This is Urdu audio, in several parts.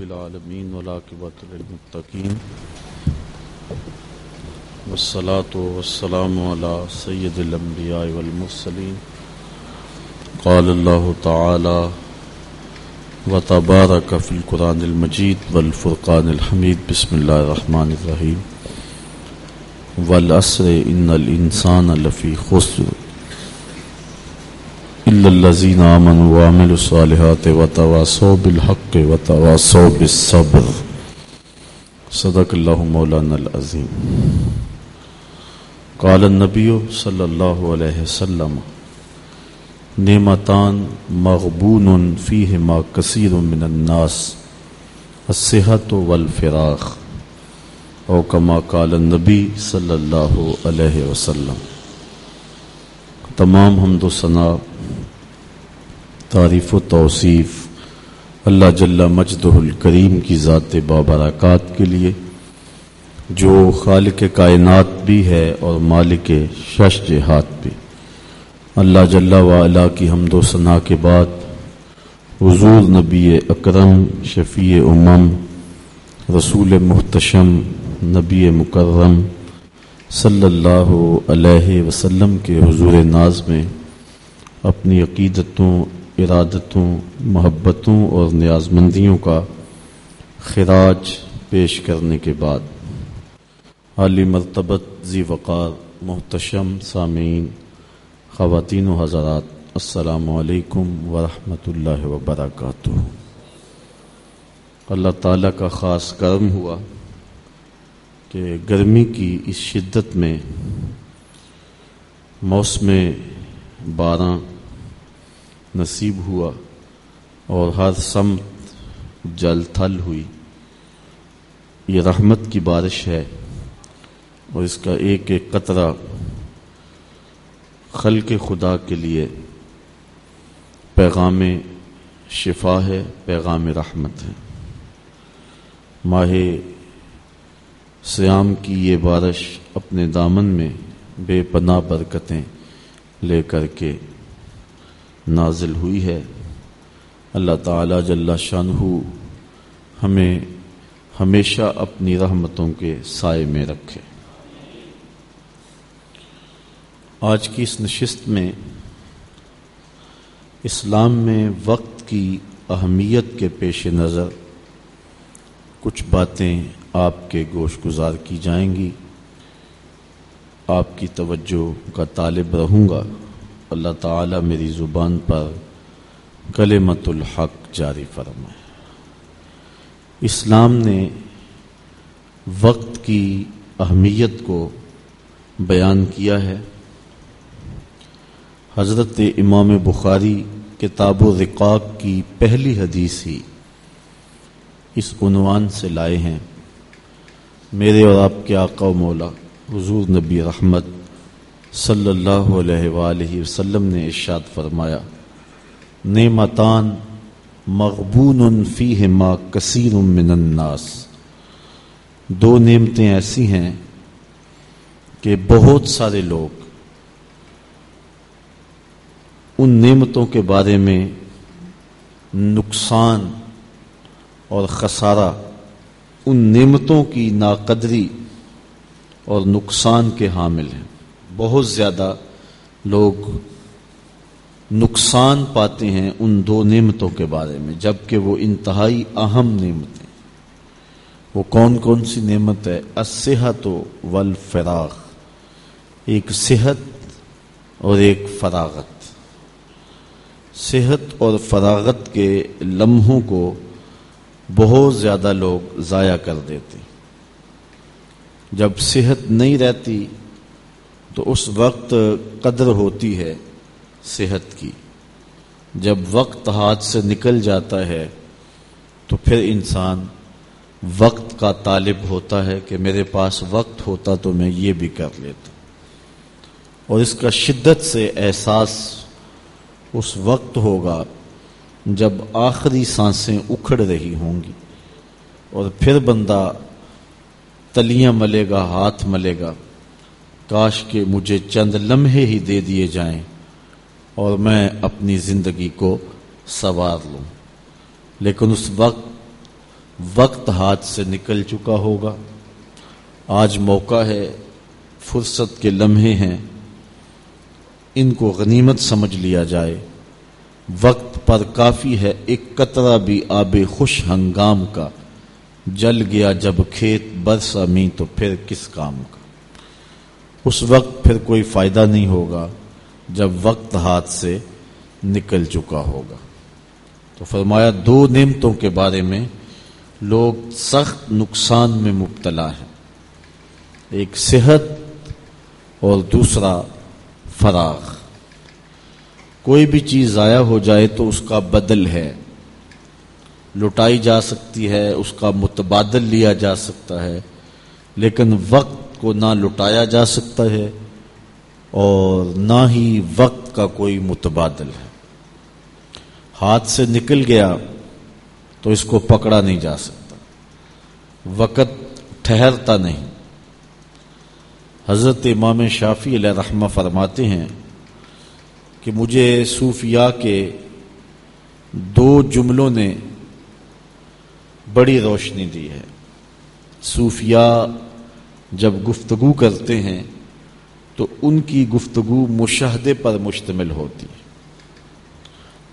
رب العالمين والعاقبة للمتقين والصلاة والسلام على سيد الأنبياء والمرسلين قال الله تعالى وتبارك في القرآن المجيد والفرقان الحميد بسم الله الرحمن الرحيم والعصر إن الإنسان لفي خسر إلا الذين آمنوا وعملوا الصالحات وتواصوا بالحق وتواصوا بالصبر. صدق الله مولانا العظيم قال النبي صلى الله عليه وسلم، نعمتان مغبون فيهما كثير من الناس الصحة والفراغ او کما قال النبی صلی اللہ علیہ وسلم. تمام حمد و ثناء تعریف و توصیف۔ اللہ جل مجد الکریم کی ذات بابرکات کے لیے۔ جو خالق کائنات بھی ہے اور مالک شش جہات بھی۔ اللہ جل وعلا کی حمد و ثناء کے بعد حضور نبی اکرم شفیع امم، رسول محتشم نبی مکرم صلی اللہ علیہ وسلم کے حضور ناز میں اپنی عقیدتوں ارادتوں، محبتوں اور نیاز مندیوں کا خراج پیش کرنے کے بعد۔ عالی مرتبت ذی وقار، محتشم سامعین، خواتین و حضرات، السلام علیکم ورحمۃ اللہ وبرکاتہ۔ اللہ تعالیٰ کا خاص کرم ہوا کہ گرمی کی اس شدت میں موسم بارہ نصیب ہوا اور ہر سمت جل تھل ہوئی۔ یہ رحمت کی بارش ہے اور اس کا ایک ایک قطرہ خلق خدا کے لیے پیغام شفا ہے، پیغام رحمت ہے۔ ماہ سیام کی یہ بارش اپنے دامن میں بے پناہ برکتیں لے کر کے نازل ہوئی ہے۔ اللہ تعالی جل شاہ ہمیں ہمیشہ اپنی رحمتوں کے سائے میں رکھے۔ آج کی اس نشست میں اسلام میں وقت کی اہمیت کے پیش نظر کچھ باتیں آپ کے گوش گزار کی جائیں گی۔ آپ کی توجہ کا طالب رہوں گا۔ اللہ تعالی میری زبان پر کلمت الحق جاری فرمائے۔ اسلام نے وقت کی اہمیت کو بیان کیا ہے۔ حضرت امام بخاری کتاب و رقاق کی پہلی حدیث ہی اس عنوان سے لائے ہیں۔ میرے اور آپ کے آقا و مولا، حضور نبی رحمت صلی اللہ علیہ وآلہ وسلم نے ارشاد فرمایا، نعمتان مغبون فیہما کثیر من الناس۔ دو نعمتیں ایسی ہیں کہ بہت سارے لوگ ان نعمتوں کے بارے میں نقصان اور خسارہ، ان نعمتوں کی ناقدری اور نقصان کے حامل ہیں۔ بہت زیادہ لوگ نقصان پاتے ہیں ان دو نعمتوں کے بارے میں، جبکہ وہ انتہائی اہم نعمتیں وہ کون کون سی نعمت ہے؟ اسحت و والفراغ۔ ایک صحت اور ایک فراغت۔ صحت اور فراغت کے لمحوں کو بہت زیادہ لوگ ضائع کر دیتے۔ جب صحت نہیں رہتی تو اس وقت قدر ہوتی ہے صحت کی۔ جب وقت ہاتھ سے نکل جاتا ہے، تو پھر انسان وقت کا طالب ہوتا ہے کہ میرے پاس وقت ہوتا تو میں یہ بھی کر لیتا۔ اور اس کا شدت سے احساس اس وقت ہوگا جب آخری سانسیں اکھڑ رہی ہوں گی اور پھر بندہ تلیاں ملے گا، ہاتھ ملے گا۔ کاش کہ مجھے چند لمحے ہی دے دیے جائیں اور میں اپنی زندگی کو سوار لوں۔ لیکن اس وقت وقت ہاتھ سے نکل چکا ہوگا۔ آج موقع ہے، فرصت کے لمحے ہیں۔ ان کو غنیمت سمجھ لیا جائے۔ وقت پر کافی ہے، ایک قطرہ بھی آب خوش ہنگام کا۔ جل گیا جب کھیت، برسا می تو پھر کس کام کا؟ اس وقت پھر کوئی فائدہ نہیں ہوگا جب وقت ہاتھ سے نکل چکا ہوگا۔ تو فرمایا، دو نعمتوں کے بارے میں لوگ سخت نقصان میں مبتلا ہے ایک صحت اور دوسرا فراغ۔ کوئی بھی چیز ضائع ہو جائے تو اس کا بدل ہے۔ لٹائی جا سکتی ہے، اس کا متبادل لیا جا سکتا ہے۔ لیکن وقت کو نہ لٹایا جا سکتا ہے اور نہ ہی وقت کا کوئی متبادل ہے۔ ہاتھ سے نکل گیا تو اس کو پکڑا نہیں جا سکتا۔ وقت ٹھہرتا نہیں۔ حضرت امام شافی علیہ رحمہ فرماتے ہیں کہ مجھے صوفیاء کے دو جملوں نے بڑی روشنی دی ہے۔ صوفیاء جب گفتگو کرتے ہیں تو ان کی گفتگو مشاہدے پر مشتمل ہوتی ہے۔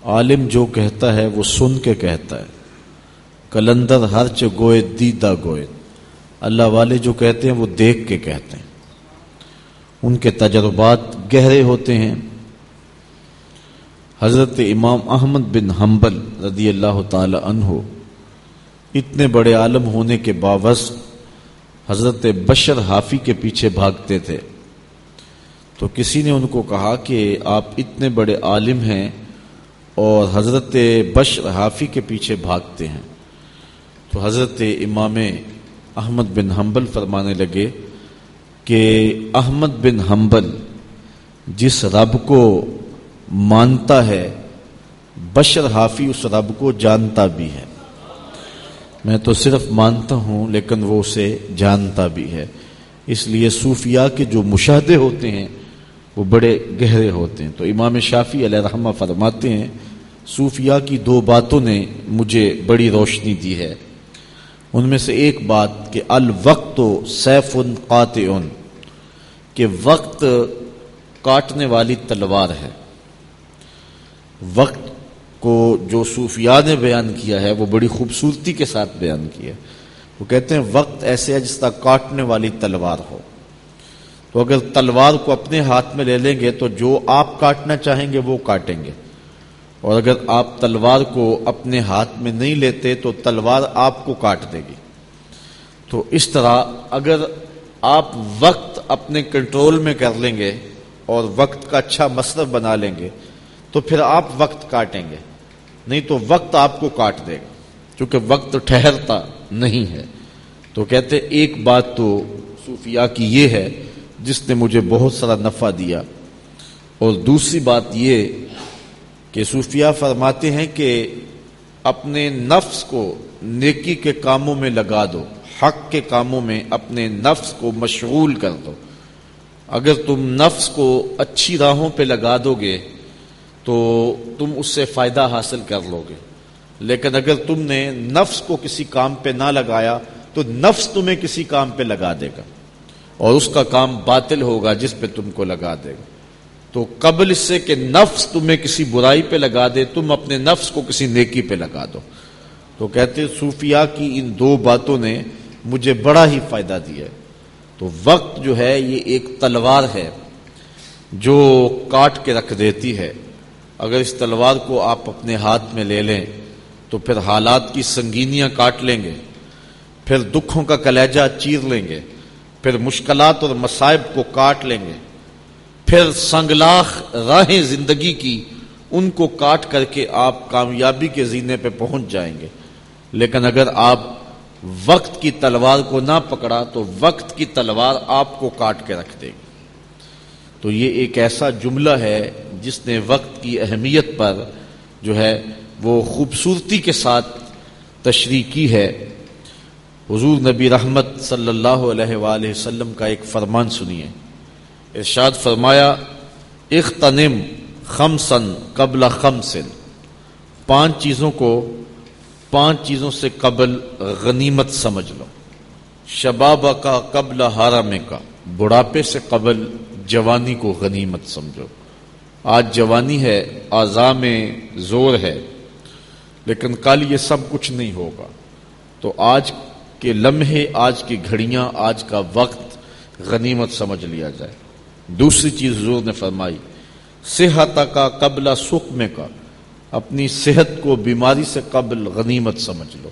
عالم جو کہتا ہے وہ سن کے کہتا ہے۔ کلندر ہرچ گوئے دیدہ گوئے۔ اللہ والے جو کہتے ہیں وہ دیکھ کے کہتے ہیں۔ ان کے تجربات گہرے ہوتے ہیں۔ حضرت امام احمد بن حنبل رضی اللہ تعالی عنہ اتنے بڑے عالم ہونے کے باوجود حضرت بشر حافی کے پیچھے بھاگتے تھے۔ تو کسی نے ان کو کہا کہ آپ اتنے بڑے عالم ہیں اور حضرت بشر حافی کے پیچھے بھاگتے ہیں۔ تو حضرت امام احمد بن حنبل فرمانے لگے کہ احمد بن حنبل جس رب کو مانتا ہے، بشر حافی اس رب کو جانتا بھی ہے۔ میں تو صرف مانتا ہوں، لیکن وہ اسے جانتا بھی ہے۔ اس لیے صوفیاء کے جو مشاہدے ہوتے ہیں، وہ بڑے گہرے ہوتے ہیں۔ تو امام شافی علیہ رحمہ فرماتے ہیں، صوفیاء کی دو باتوں نے مجھے بڑی روشنی دی ہے۔ ان میں سے ایک بات کہ الوقت سیف قاتع کہ وقت کاٹنے والی تلوار ہے۔ وقت کو جو صوفیاء نے بیان کیا ہے، وہ بڑی خوبصورتی کے ساتھ بیان کیا ہے۔ وہ کہتے ہیں، وقت ایسے ہے جس طرح کاٹنے والی تلوار ہو۔ تو اگر تلوار کو اپنے ہاتھ میں لے لیں گے تو جو آپ کاٹنا چاہیں گے وہ کاٹیں گے۔ اور اگر آپ تلوار کو اپنے ہاتھ میں نہیں لیتے تو تلوار آپ کو کاٹ دے گی۔ تو اس طرح اگر آپ وقت اپنے کنٹرول میں کر لیں گے اور وقت کا اچھا مصرف بنا لیں گے تو پھر آپ وقت کاٹیں گے۔ نہیں تو وقت آپ کو کاٹ دے گا۔ کیونکہ وقت ٹھہرتا نہیں ہے۔ تو کہتے ایک بات تو صوفیاء کی یہ ہے، جس نے مجھے بہت سارا نفع دیا۔ اور دوسری بات یہ کہ صوفیاء فرماتے ہیں کہ اپنے نفس کو نیکی کے کاموں میں لگا دو، حق کے کاموں میں اپنے نفس کو مشغول کر دو۔ اگر تم نفس کو اچھی راہوں پہ لگا دو گے تو تم اس سے فائدہ حاصل کر لو گے۔ لیکن اگر تم نے نفس کو کسی کام پہ نہ لگایا، تو نفس تمہیں کسی کام پہ لگا دے گا۔ اور اس کا کام باطل ہوگا جس پہ تم کو لگا دے گا۔ تو قبل اس سے کہ نفس تمہیں کسی برائی پہ لگا دے، تم اپنے نفس کو کسی نیکی پہ لگا دو۔ تو کہتے صوفیاء کی ان دو باتوں نے مجھے بڑا ہی فائدہ دیا ہے۔ تو وقت جو ہے، یہ ایک تلوار ہے جو کاٹ کے رکھ دیتی ہے۔ اگر اس تلوار کو آپ اپنے ہاتھ میں لے لیں، تو پھر حالات کی سنگینیاں کاٹ لیں گے، پھر دکھوں کا کلیجہ چیر لیں گے، پھر مشکلات اور مصائب کو کاٹ لیں گے، پھر سنگلاخ راہیں زندگی کی ان کو کاٹ کر کے آپ کامیابی کے زینے پہ پہنچ جائیں گے۔ لیکن اگر آپ وقت کی تلوار کو نہ پکڑا، تو وقت کی تلوار آپ کو کاٹ کے رکھ دے گی تو یہ ایک ایسا جملہ ہے جس نے وقت کی اہمیت پر جو ہے وہ خوبصورتی کے ساتھ تشریح کی ہے۔ حضور نبی رحمت صلی اللہ علیہ وآلہ وسلم کا ایک فرمان سنیے۔ ارشاد فرمایا، اختنم خمسن قبل خمسن پانچ چیزوں کو، پانچ چیزوں سے قبل غنیمت سمجھ لو۔ شباب کا قبل حرام کا، بڑھاپے سے قبل جوانی کو غنیمت سمجھو۔ آج جوانی ہے، آزا میں زور ہے، لیکن کل یہ سب کچھ نہیں ہوگا۔ تو آج کے لمحے، آج کی گھڑیاں، آج کا وقت غنیمت سمجھ لیا جائے۔ دوسری چیز حضور نے فرمائی صحت کا قبل سکم کا اپنی صحت کو بیماری سے قبل غنیمت سمجھ لو۔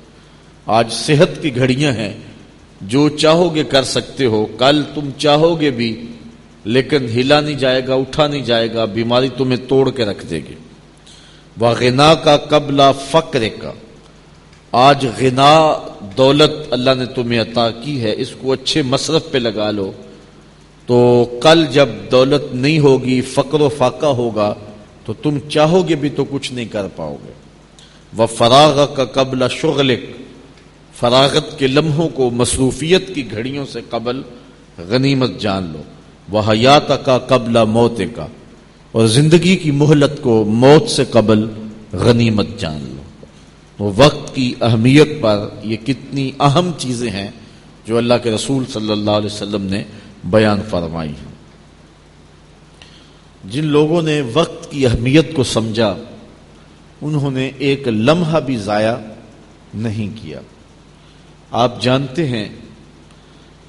آج صحت کی گھڑیاں ہیں، جو چاہو گے کر سکتے ہو، کل تم چاہو گے بھی لیکن ہلا نہیں جائے گا، اٹھا نہیں جائے گا، بیماری تمہیں توڑ کے رکھ دے گی۔ وہ غنا کا قبل فقر کا۔ آج غنا دولت اللہ نے تمہیں عطا کی ہے، اس کو اچھے مصرف پہ لگا لو۔ تو کل جب دولت نہیں ہوگی، فقر و فاقہ ہوگا، تو تم چاہو گے بھی تو کچھ نہیں کر پاؤ گے۔ وہ فراغ کا قبل شغل فراغت کے لمحوں کو مصروفیت کی گھڑیوں سے قبل غنیمت جان لو۔ وہ حیات کا قبل موت کا اور زندگی کی مہلت کو موت سے قبل غنیمت جان لو۔ تو وقت کی اہمیت پر یہ کتنی اہم چیزیں ہیں جو اللہ کے رسول صلی اللہ علیہ وسلم نے بیان فرمائی ہیں۔ جن لوگوں نے وقت کی اہمیت کو سمجھا، انہوں نے ایک لمحہ بھی ضائع نہیں کیا۔ آپ جانتے ہیں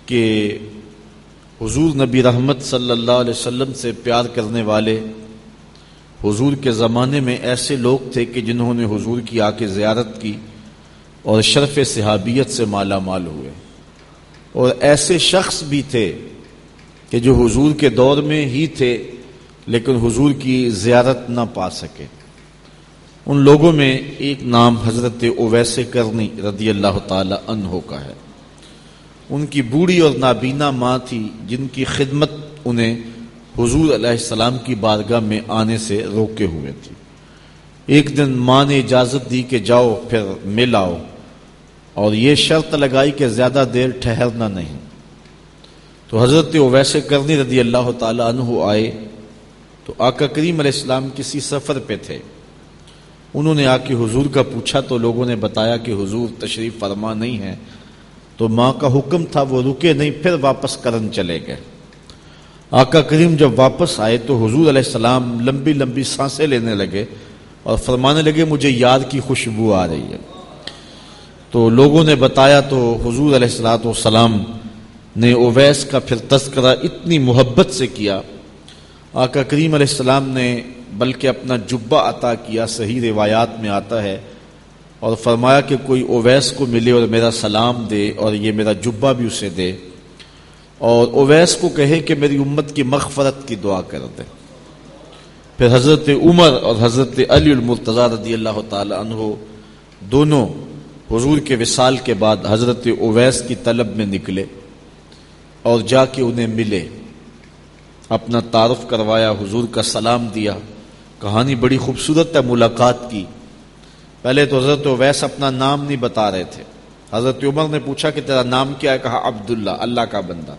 کہ حضور نبی رحمت صلی اللہ علیہ وسلم سے پیار کرنے والے، حضور کے زمانے میں ایسے لوگ تھے کہ جنہوں نے حضور کی آ کے زیارت کی اور شرف صحابیت سے مالا مال ہوئے۔ اور ایسے شخص بھی تھے کہ جو حضور کے دور میں ہی تھے لیکن حضور کی زیارت نہ پا سکے۔ ان لوگوں میں ایک نام حضرت اویس کرنی رضی اللہ تعالی عنہ کا ہے۔ ان کی بوڑھی اور نابینا ماں تھی جن کی خدمت انہیں حضور علیہ السلام کی بارگاہ میں آنے سے روکے ہوئے تھی۔ ایک دن ماں نے اجازت دی کہ جاؤ، پھر مل آؤ۔ اور یہ شرط لگائی کہ زیادہ دیر ٹھہرنا نہیں۔ تو حضرت ویسے کرنی رضی اللہ تعالی عنہ آئے۔ تو آقا کریم علیہ السلام کسی سفر پہ تھے۔ انہوں نے آ کے حضور کا پوچھا تو لوگوں نے بتایا کہ حضور تشریف فرما نہیں ہے تو ماں کا حکم تھا وہ رکے نہیں، پھر واپس کرن چلے گئے۔ آقا کریم جب واپس آئے تو حضور علیہ السلام لمبی لمبی سانسیں لینے لگے اور فرمانے لگے، مجھے یاد کی خوشبو آ رہی ہے۔ تو لوگوں نے بتایا تو حضور علیہ السلاۃ والسلام نے اویس کا پھر تذکرہ اتنی محبت سے کیا۔ آقا کریم علیہ السلام نے، بلکہ اپنا جبہ عطا کیا، صحیح روایات میں آتا ہے اور فرمایا کہ کوئی اویس کو ملے اور میرا سلام دے اور یہ میرا جبہ بھی اسے دے اور اویس کو کہے کہ میری امت کی مغفرت کی دعا کر دے۔ پھر حضرت عمر اور حضرت علی المرتضی رضی اللہ تعالی عنہ دونوں حضور کے وصال کے بعد حضرت اویس کی طلب میں نکلے اور جا کے انہیں ملے۔ اپنا تعارف کروایا، حضور کا سلام دیا۔ کہانی بڑی خوبصورت ہے، ملاقات کی۔ پہلے تو حضرت اویس اپنا نام نہیں بتا رہے تھے۔ حضرت عمر نے پوچھا کہ تیرا نام کیا ہے؟ کہا، عبداللہ، اللہ کا بندہ۔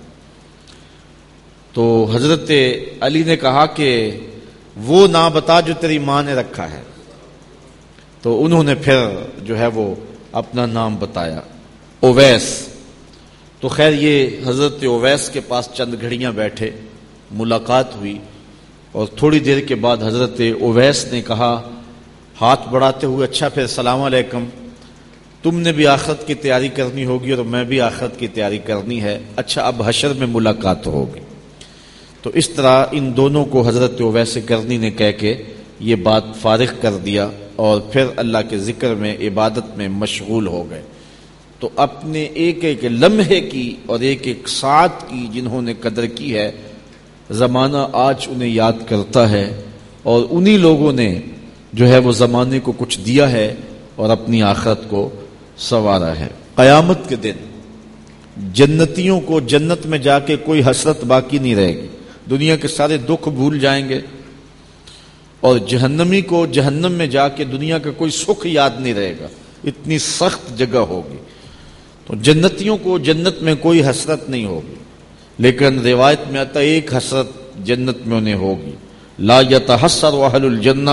تو حضرت علی نے کہا کہ وہ نام بتا جو تیری ماں نے رکھا ہے۔ تو انہوں نے پھر جو ہے وہ اپنا نام بتایا، اویس۔ تو خیر، یہ حضرت اویس کے پاس چند گھڑیاں بیٹھے، ملاقات ہوئی اور تھوڑی دیر کے بعد حضرت اویس نے کہا ہاتھ بڑھاتے ہوئے اچھا پھر السلام علیکم۔ تم نے بھی آخرت کی تیاری کرنی ہوگی اور میں بھی آخرت کی تیاری کرنی ہے۔ اچھا اب حشر میں ملاقات ہوگی۔ تو اس طرح ان دونوں کو حضرت ویسے کرنی نے کہہ کے یہ بات فارغ کر دیا اور پھر اللہ کے ذکر میں، عبادت میں مشغول ہو گئے۔ تو اپنے ایک ایک لمحے کی اور ایک ایک ساتھ کی جنہوں نے قدر کی ہے، زمانہ آج انہیں یاد کرتا ہے اور انہی لوگوں نے جو ہے وہ زمانے کو کچھ دیا ہے اور اپنی آخرت کو سوارا ہے۔ قیامت کے دن جنتیوں کو جنت میں جا کے کوئی حسرت باقی نہیں رہے گی۔ دنیا کے سارے دکھ بھول جائیں گے اور جہنمی کو جہنم میں جا کے دنیا کا کوئی سکھ یاد نہیں رہے گا۔ اتنی سخت جگہ ہوگی۔ تو جنتیوں کو جنت میں کوئی حسرت نہیں ہوگی۔ لیکن روایت میں آتا ایک حسرت جنت میں انہیں ہوگی۔ لا یتحسر اہل الجنہ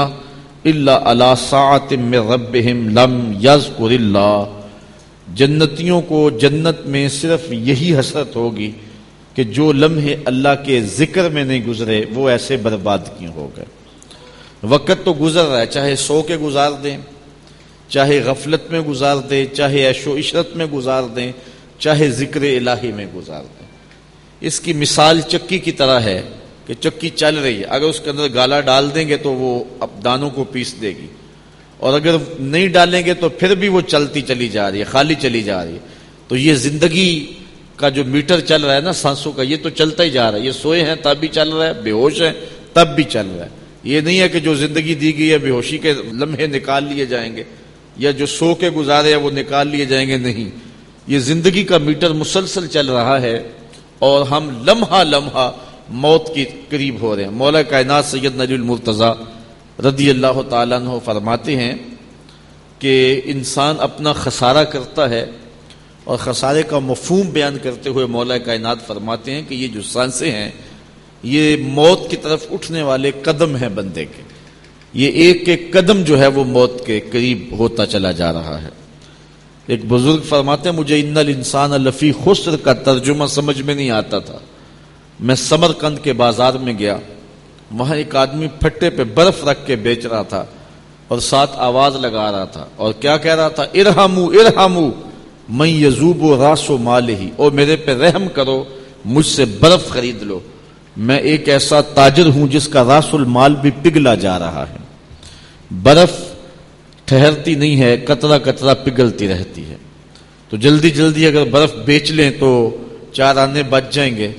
اللہ اللہ ساعت میں رب لم یز اللہ جنتیوں کو جنت میں صرف یہی حسرت ہوگی کہ جو لمحے اللہ کے ذکر میں نہیں گزرے، وہ ایسے برباد کیوں ہو گئے؟ وقت تو گزر رہا ہے، چاہے سو کے گزار دیں، چاہے غفلت میں گزار دیں، چاہے عیش و عشرت میں گزار دیں، چاہے ذکر الہی میں گزار دیں۔ اس کی مثال چکی کی طرح ہے۔ کہ چکی چل رہی ہے۔ اگر اس کے اندر گالا ڈال دیں گے تو وہ اب دانوں کو پیس دے گی۔ اور اگر نہیں ڈالیں گے تو پھر بھی وہ چلتی چلی جا رہی ہے، خالی چلی جا رہی ہے۔ تو یہ زندگی کا جو میٹر چل رہا ہے نا سانسوں کا، یہ تو چلتا ہی جا رہا ہے۔ یہ سوئے ہیں، تب بھی چل رہا ہے، بے ہوش ہے تب بھی چل رہا ہے۔ یہ نہیں ہے کہ جو زندگی دی گئی ہے، بے ہوشی کے لمحے نکال لیے جائیں گے، یا جو سو کے گزارے ہیں وہ نکال لیے جائیں گے، نہیں۔ یہ زندگی کا میٹر مسلسل چل رہا ہے اور ہم لمحہ لمحہ موت کے قریب ہو رہے ہیں۔ مولا کائنات سید نجی المرتضی رضی اللہ تعالیٰ عنہ فرماتے ہیں کہ انسان اپنا خسارہ کرتا ہے اور خسارے کا مفہوم بیان کرتے ہوئے مولا کائنات فرماتے ہیں کہ یہ جو سانسیں ہیں، یہ موت کی طرف اٹھنے والے قدم ہیں بندے کے۔ یہ ایک ایک قدم جو ہے وہ موت کے قریب ہوتا چلا جا رہا ہے۔ ایک بزرگ فرماتے ہیں، مجھے ان الانسان لفی خسر کا ترجمہ سمجھ میں نہیں آتا تھا۔ میں سمر کند کے بازار میں گیا۔ وہاں ایک آدمی پھٹے پہ برف رکھ کے بیچ رہا تھا اور ساتھ آواز لگا رہا تھا اور کیا کہہ رہا تھا؟ ارحمو ارحمو میں یزوب و راس و مال ہی اور میرے پہ رحم کرو، مجھ سے برف خرید لو۔ میں ایک ایسا تاجر ہوں جس کا راس المال بھی پگھلا جا رہا ہے۔ برف ٹھہرتی نہیں ہے، کترا کترا پگھلتی رہتی ہے۔ تو جلدی جلدی اگر برف بیچ لیں تو چار آنے بچ جائیں گے۔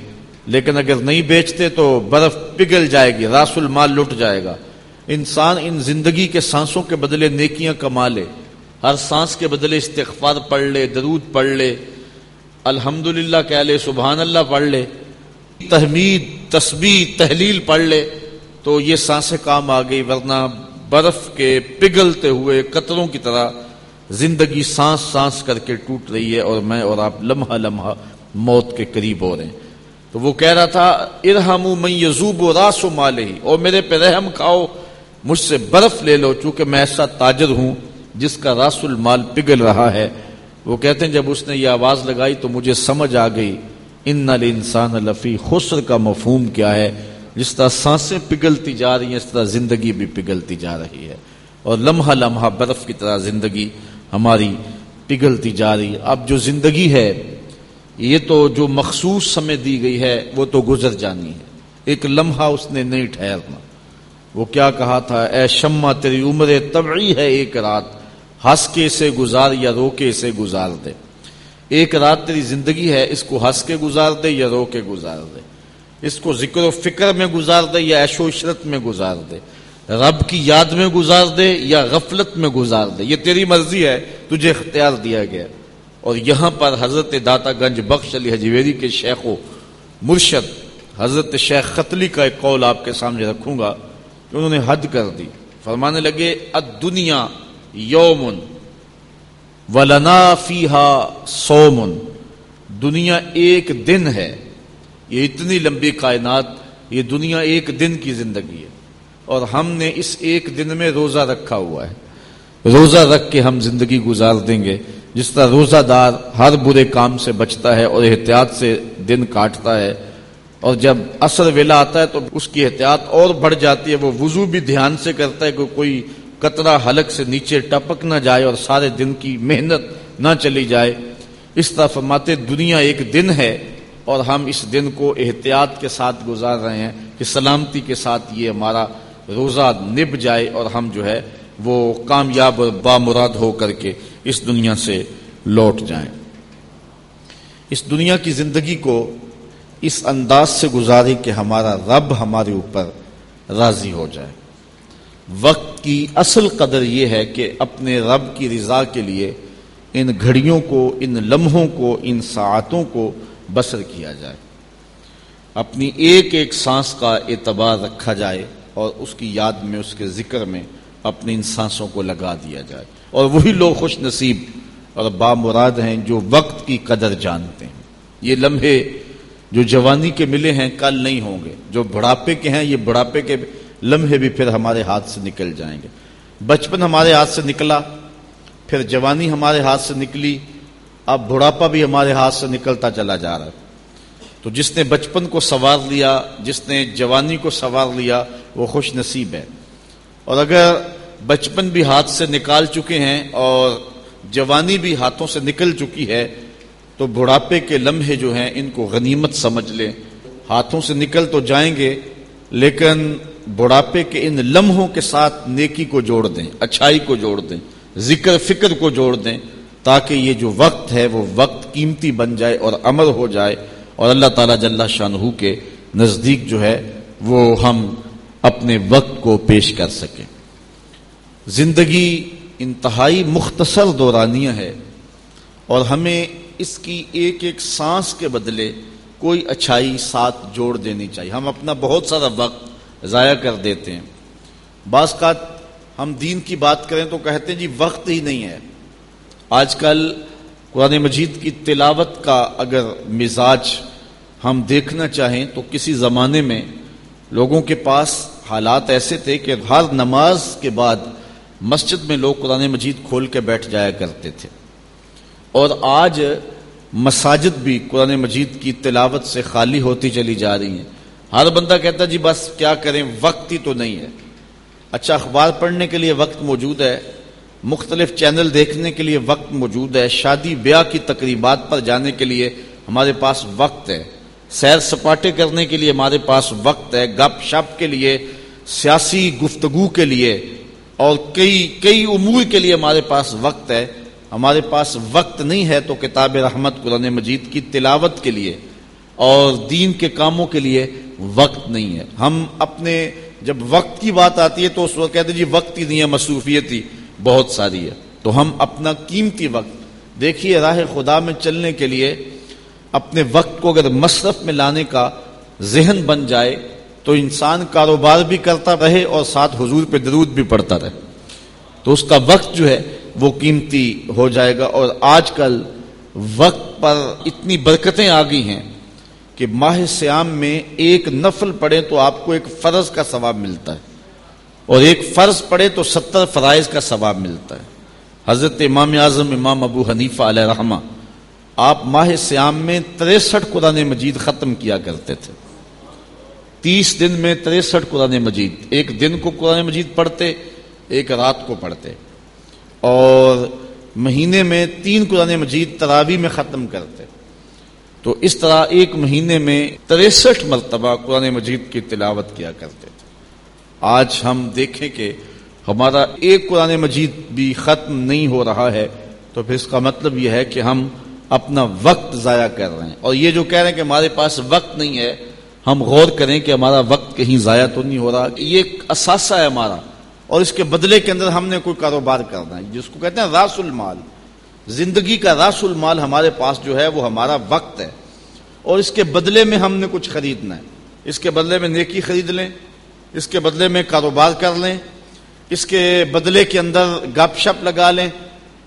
لیکن اگر نہیں بیچتے تو برف پگھل جائے گی، راس المال لٹ جائے گا۔ انسان ان زندگی کے سانسوں کے بدلے نیکیاں کما لے، ہر سانس کے بدلے استغفار پڑھ لے، درود پڑھ لے الحمد للہ کہہ لے سبحان اللہ پڑھ لے، تحمید، تسبیح، تحلیل پڑھ لے، تو یہ سانسیں کام آ گئی۔ ورنہ برف کے پگھلتے ہوئے قطروں کی طرح زندگی سانس سانس کر کے ٹوٹ رہی ہے اور میں اور آپ لمحہ لمحہ موت کے قریب ہو رہے ہیں۔ تو وہ کہہ رہا تھا ارحم میں یزوب و راس و مال ہی اور میرے پہ رحم کھاؤ، مجھ سے برف لے لو، چونکہ میں ایسا تاجر ہوں جس کا راس المال پگھل رہا ہے۔ وہ کہتے ہیں، جب اس نے یہ آواز لگائی تو مجھے سمجھ آ گئی۔ ان انسان لفی خسر کا مفہوم کیا ہے۔ جس طرح سانسیں پگھلتی جا رہی ہیں، اس طرح زندگی بھی پگھلتی جا رہی ہے۔ اور لمحہ لمحہ برف کی طرح زندگی ہماری پگھلتی جا رہی ہے۔ اب جو زندگی ہے یہ تو جو مخصوص سمے دی گئی ہے، وہ تو گزر جانی ہے۔ ایک لمحہ اس نے نہیں ٹھہرنا۔ وہ کیا کہا تھا؟ اے شمع، تیری عمر طبعی ہے، ایک رات ہنس کے سے گزار یا رو کے سے گزار دے۔ ایک رات تیری زندگی ہے، اس کو ہنس کے گزار دے یا رو کے گزار دے۔ اس کو ذکر و فکر میں گزار دے یا عیش و عشرت میں گزار دے۔ رب کی یاد میں گزار دے یا غفلت میں گزار دے۔ یہ تیری مرضی ہے، تجھے اختیار دیا گیا۔ اور یہاں پر حضرت داتا گنج بخش علی حجویری کے شیخ و مرشد حضرت شیخ قتلی کا ایک قول آپ کے سامنے رکھوں گا کہ انہوں نے حد کر دی۔ فرمانے لگے دنیا یومن ولنا فیحا سومن دنیا ایک دن ہے۔ یہ اتنی لمبی کائنات، یہ دنیا ایک دن کی زندگی ہے۔ اور ہم نے اس ایک دن میں روزہ رکھا ہوا ہے۔ روزہ رکھ کے ہم زندگی گزار دیں گے۔ جس طرح روزہ دار ہر برے کام سے بچتا ہے اور احتیاط سے دن کاٹتا ہے، اور جب اثر ویلا آتا ہے تو اس کی احتیاط اور بڑھ جاتی ہے، وہ وضو بھی دھیان سے کرتا ہے کہ کوئی قطرہ حلق سے نیچے ٹپک نہ جائے اور سارے دن کی محنت نہ چلی جائے۔ اس طرح فرماتے دنیا ایک دن ہے اور ہم اس دن کو احتیاط کے ساتھ گزار رہے ہیں کہ سلامتی کے ساتھ یہ ہمارا روزہ نب جائے اور ہم جو ہے وہ کامیاب اور بامراد ہو کر کے اس دنیا سے لوٹ جائیں۔ اس دنیا کی زندگی کو اس انداز سے گزارے کہ ہمارا رب ہمارے اوپر راضی ہو جائے۔ وقت کی اصل قدر یہ ہے کہ اپنے رب کی رضا کے لیے ان گھڑیوں کو، ان لمحوں کو، ان ساعتوں کو بسر کیا جائے۔ اپنی ایک ایک سانس کا اعتبار رکھا جائے اور اس کی یاد میں، اس کے ذکر میں اپنی ان سانسوں کو لگا دیا جائے۔ اور وہی لوگ خوش نصیب اور بامراد ہیں جو وقت کی قدر جانتے ہیں۔ یہ لمحے جو جوانی کے ملے ہیں، کل نہیں ہوں گے۔ جو بڑھاپے کے ہیں، یہ بڑھاپے کے لمحے بھی پھر ہمارے ہاتھ سے نکل جائیں گے۔ بچپن ہمارے ہاتھ سے نکلا، پھر جوانی ہمارے ہاتھ سے نکلی، اب بڑھاپا بھی ہمارے ہاتھ سے نکلتا چلا جا رہا ہے۔ تو جس نے بچپن کو سوار لیا، جس نے جوانی کو سوار لیا، وہ خوش نصیب ہے۔ اور اگر بچپن بھی ہاتھ سے نکال چکے ہیں اور جوانی بھی ہاتھوں سے نکل چکی ہے، تو بڑھاپے کے لمحے جو ہیں، ان کو غنیمت سمجھ لیں۔ ہاتھوں سے نکل تو جائیں گے، لیکن بڑھاپے کے ان لمحوں کے ساتھ نیکی کو جوڑ دیں، اچھائی کو جوڑ دیں، ذکر فکر کو جوڑ دیں، تاکہ یہ جو وقت ہے، وہ وقت قیمتی بن جائے اور امر ہو جائے۔ اور اللہ تعالیٰ جل شاہ کے نزدیک جو ہے، وہ ہم اپنے وقت کو پیش کر سکیں۔ زندگی انتہائی مختصر دورانیہ ہے اور ہمیں اس کی ایک ایک سانس کے بدلے کوئی اچھائی ساتھ جوڑ دینی چاہیے۔ ہم اپنا بہت سارا وقت ضائع کر دیتے ہیں۔ بعض کا ہم دین کی بات کریں تو کہتے ہیں جی وقت ہی نہیں ہے۔ آج کل قرآن مجید کی تلاوت کا اگر مزاج ہم دیکھنا چاہیں تو کسی زمانے میں لوگوں کے پاس حالات ایسے تھے کہ ہر نماز کے بعد مسجد میں لوگ قرآن مجید کھول کے بیٹھ جایا کرتے تھے۔ اور آج مساجد بھی قرآن مجید کی تلاوت سے خالی ہوتی چلی جا رہی ہیں۔ ہر بندہ کہتا جی بس کیا کریں، وقت ہی تو نہیں ہے۔ اچھا اخبار پڑھنے کے لیے وقت موجود ہے۔ مختلف چینل دیکھنے کے لیے وقت موجود ہے۔ شادی بیاہ کی تقریبات پر جانے کے لیے ہمارے پاس وقت ہے۔ سیر سپاٹے کرنے کے لیے ہمارے پاس وقت ہے۔ گپ شپ کے لیے، سیاسی گفتگو کے لیے اور کئی کئی امور کے لیے ہمارے پاس وقت ہے۔ ہمارے پاس وقت نہیں ہے تو کتاب رحمت قرآن مجید کی تلاوت کے لیے اور دین کے کاموں کے لیے وقت نہیں ہے۔ ہم اپنے، جب وقت کی بات آتی ہے تو اس وقت کہتے جی وقت ہی نہیں ہے، مصروفیت ہی بہت ساری ہے۔ تو ہم اپنا قیمتی وقت، دیکھیے راہ خدا میں چلنے کے لیے اپنے وقت کو اگر مصرف میں لانے کا ذہن بن جائے تو انسان کاروبار بھی کرتا رہے اور ساتھ حضور پہ درود بھی پڑتا رہے۔ تو اس کا وقت جو ہے وہ قیمتی ہو جائے گا اور آج کل وقت پر اتنی برکتیں آ گئی ہیں کہ ماہ سیام میں ایک نفل پڑے تو آپ کو ایک فرض کا ثواب ملتا ہے۔ اور ایک فرض پڑے تو ستر فرائض کا ثواب ملتا ہے۔ حضرت امام اعظم، امام ابو حنیفہ علیہ رحمہ، آپ ماہ سیام میں تریسٹھ قرآن مجید ختم کیا کرتے تھے۔ تیس دن میں تریسٹھ قرآن مجید، ایک دن کو قرآن مجید پڑھتے، ایک رات کو پڑھتے۔ اور مہینے میں تین قرآن مجید تراوی میں ختم کرتے۔ تو اس طرح ایک مہینے میں تریسٹھ مرتبہ قرآن مجید کی تلاوت کیا کرتے۔ تھے آج ہم دیکھیں کہ ہمارا ایک قرآن مجید بھی ختم نہیں ہو رہا ہے، تو پھر اس کا مطلب یہ ہے کہ ہم اپنا وقت ضائع کر رہے ہیں۔ اور یہ جو کہہ رہے ہیں کہ ہمارے پاس وقت نہیں ہے ہم غور کریں کہ ہمارا وقت کہیں ضائع تو نہیں ہو رہا، یہ ایک اثاثہ ہے ہمارا۔ اور اس کے بدلے کے اندر ہم نے کوئی کاروبار کرنا ہے، جس کو کہتے ہیں راس المال۔ زندگی کا راس المال ہمارے پاس جو ہے وہ ہمارا وقت ہے۔ اور اس کے بدلے میں ہم نے کچھ خریدنا ہے۔ اس کے بدلے میں نیکی خرید لیں، اس کے بدلے میں کاروبار کر لیں، اس کے بدلے کے اندر گپ شپ لگا لیں،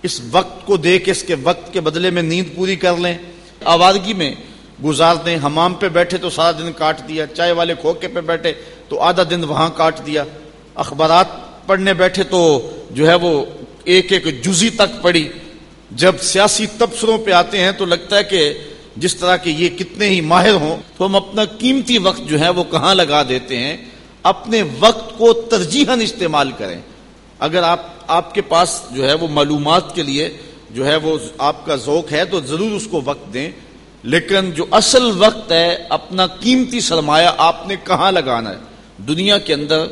اس وقت کو دے کے اس کے وقت کے بدلے میں نیند پوری کر لیں۔ آوادگی میں گزار دیں، حمام پہ بیٹھے تو سارا دن کاٹ دیا، چائے والے کھوکے پہ بیٹھے تو آدھا دن وہاں کاٹ دیا۔ اخبارات پڑھنے بیٹھے تو جو ہے وہ ایک ایک جزی تک پڑھی۔ جب سیاسی تبصروں پہ آتے ہیں تو لگتا ہے کہ جس طرح کے یہ کتنے ہی ماہر ہوں، تو ہم اپنا قیمتی وقت جو ہے وہ کہاں لگا دیتے ہیں؟ اپنے وقت کو ترجیحاً استعمال کریں۔ اگر آپ آپ کے پاس جو ہے وہ معلومات کے لیے جو ہے وہ آپ کا ذوق ہے تو ضرور اس کو وقت دیں۔ لیکن جو اصل وقت ہے، اپنا قیمتی سرمایہ آپ نے کہاں لگانا ہے؟ دنیا کے اندر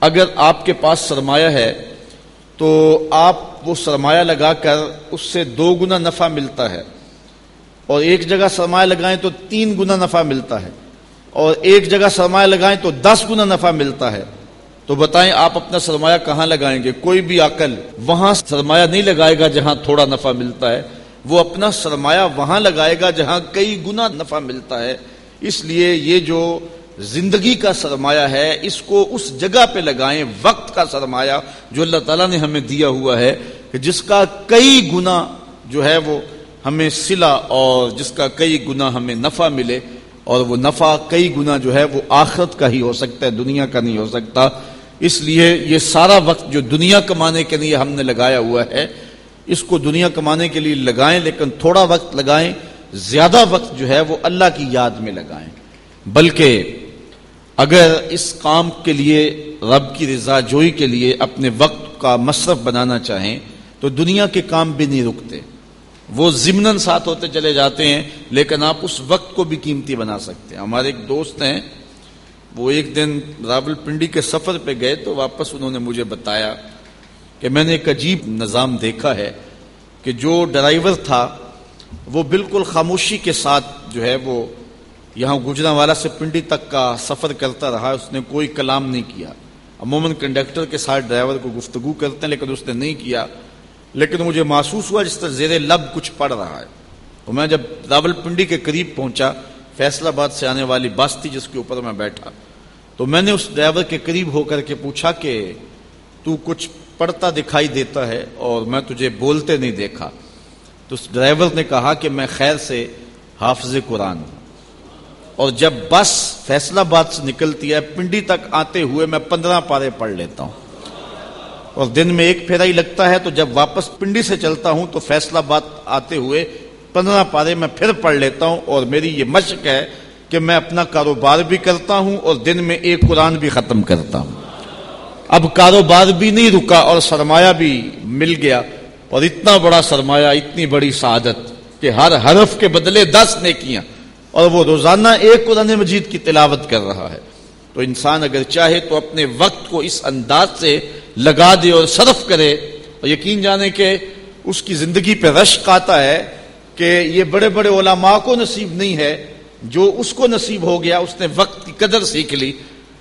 اگر آپ کے پاس سرمایہ ہے، تو آپ وہ سرمایہ لگا کر اس سے دو گنا نفع ملتا ہے۔ اور ایک جگہ سرمایہ لگائیں تو تین گنا نفع ملتا ہے۔ اور ایک جگہ سرمایہ لگائیں تو دس گنا نفع ملتا ہے۔ تو بتائیں آپ اپنا سرمایہ کہاں لگائیں گے؟ کوئی بھی عقل وہاں سرمایہ نہیں لگائے گا جہاں تھوڑا نفع ملتا ہے۔ وہ اپنا سرمایہ وہاں لگائے گا جہاں کئی گنا نفع ملتا ہے۔ اس لیے یہ جو زندگی کا سرمایہ ہے، اس کو اس جگہ پہ لگائیں، وقت کا سرمایہ جو اللہ تعالیٰ نے ہمیں دیا ہوا ہے کہ جس کا کئی گنا جو ہے وہ ہمیں سلا اور جس کا کئی گنا ہمیں نفع ملے۔ اور وہ نفع کئی گنا جو ہے وہ آخرت کا ہی ہو سکتا ہے، دنیا کا نہیں ہو سکتا۔ اس لیے یہ سارا وقت جو دنیا کمانے کے لیے ہم نے لگایا ہوا ہے اس کو دنیا کمانے کے لیے لگائیں، لیکن تھوڑا وقت لگائیں، زیادہ وقت جو ہے وہ اللہ کی یاد میں لگائیں۔ بلکہ اگر اس کام کے لیے، رب کی رضا جوئی کے لیے اپنے وقت کا مصرف بنانا چاہیں، تو دنیا کے کام بھی نہیں رکتے۔ وہ ضمن ساتھ ہوتے چلے جاتے ہیں، لیکن آپ اس وقت کو بھی قیمتی بنا سکتے ہیں۔ ہمارے ایک دوست ہیں، وہ ایک دن راول پنڈی کے سفر پہ گئے تو واپس انہوں نے مجھے بتایا کہ میں نے ایک عجیب نظام دیکھا ہے کہ جو ڈرائیور تھا، وہ بالکل خاموشی کے ساتھ جو ہے وہ یہاں گجرا والا سے پنڈی تک کا سفر کرتا رہا، اس نے کوئی کلام نہیں کیا۔ عموماً کنڈکٹر کے ساتھ ڈرائیور کو گفتگو کرتے ہیں، لیکن اس نے نہیں کیا۔ لیکن مجھے محسوس ہوا جس طرح زیر لب کچھ پڑ رہا ہے۔ تو میں جب راول پنڈی کے قریب پہنچا فیصلہ آباد سے آنے والی بس تھی جس کے اوپر میں بیٹھا، تو میں نے اس ڈرائیور کے قریب ہو کر کے پوچھا کہ، تو کچھ پڑھتا دکھائی دیتا ہے اور میں تجھے بولتے نہیں دیکھا۔ تو اس ڈرائیور نے کہا کہ میں خیر سے حافظ قرآن ہوں۔ اور جب بس فیصلہ آباد سے نکلتی ہے، پنڈی تک آتے ہوئے میں پندرہ پارے پڑھ لیتا ہوں۔ اور دن میں ایک پھیرا ہی لگتا ہے، تو جب واپس پنڈی سے چلتا ہوں، تو فیصلہ آباد آتے ہوئے پندرہ پارے میں پھر پڑھ لیتا ہوں۔ اور میری یہ مشق ہے کہ میں اپنا کاروبار بھی کرتا ہوں اور دن میں ایک قرآن بھی ختم کرتا ہوں۔ اب کاروبار بھی نہیں رکا اور سرمایہ بھی مل گیا اور اتنا بڑا سرمایہ، اتنی بڑی سعادت کہ ہر حرف کے بدلے دس نے کیا اور وہ روزانہ ایک قرآن مجید کی تلاوت کر رہا ہے۔ تو انسان اگر چاہے تو اپنے وقت کو اس انداز سے لگا دے اور صرف کرے۔ اور یقین جانے کہ اس کی زندگی پہ رشق آتا ہے کہ یہ بڑے بڑے علماء کو نصیب نہیں ہے۔ جو اس کو نصیب ہو گیا، اس نے وقت کی قدر سیکھ لی۔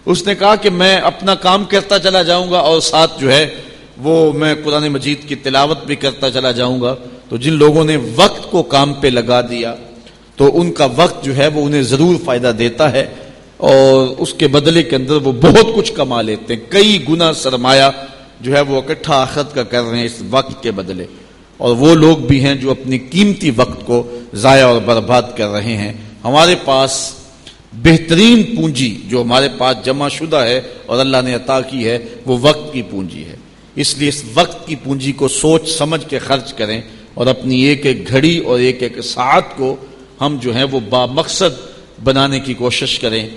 اس نے کہا کہ میں اپنا کام کرتا چلا جاؤں گا اور ساتھ جو ہے وہ میں قرآن مجید کی تلاوت بھی کرتا چلا جاؤں گا۔ تو جن لوگوں نے وقت کو کام پہ لگا دیا، تو ان کا وقت جو ہے وہ انہیں ضرور فائدہ دیتا ہے اور اس کے بدلے کے اندر وہ بہت کچھ کما لیتے ہیں۔ کئی گنا سرمایہ جو ہے وہ اکٹھا آخت کا کر رہے ہیں اس وقت کے بدلے۔ اور وہ لوگ بھی ہیں جو اپنی قیمتی وقت کو ضائع اور برباد کر رہے ہیں۔ ہمارے پاس بہترین پونجی جو ہمارے پاس جمع شدہ ہے اور اللہ نے عطا کی ہے، وہ وقت کی پونجی ہے۔ اس لیے اس وقت کی پونجی کو سوچ سمجھ کے خرچ کریں اور اپنی ایک ایک گھڑی اور ایک ایک ساعت کو ہم جو ہیں وہ با مقصد بنانے کی کوشش کریں۔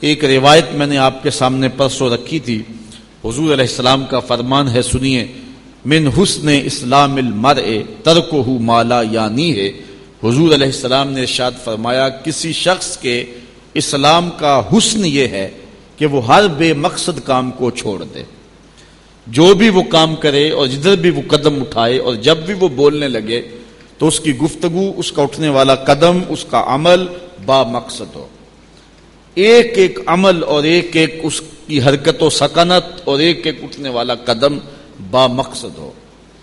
ایک روایت میں نے آپ کے سامنے پرسوں رکھی تھی۔ حضور علیہ السلام کا فرمان ہے، سنیے۔ من حسن اسلام المرء ترکہ مالا یعنی ہے۔ حضور علیہ السلام نے ارشاد فرمایا، کسی شخص کے اسلام کا حسن یہ ہے کہ وہ ہر بے مقصد کام کو چھوڑ دے۔ جو بھی وہ کام کرے اور جدھر بھی وہ قدم اٹھائے اور جب بھی وہ بولنے لگے تو اس کی گفتگو، اس کا اٹھنے والا قدم، اس کا عمل با مقصد ہو۔ ایک ایک عمل اور ایک ایک اس کی حرکت و سکنت اور ایک ایک اٹھنے والا قدم با مقصد ہو۔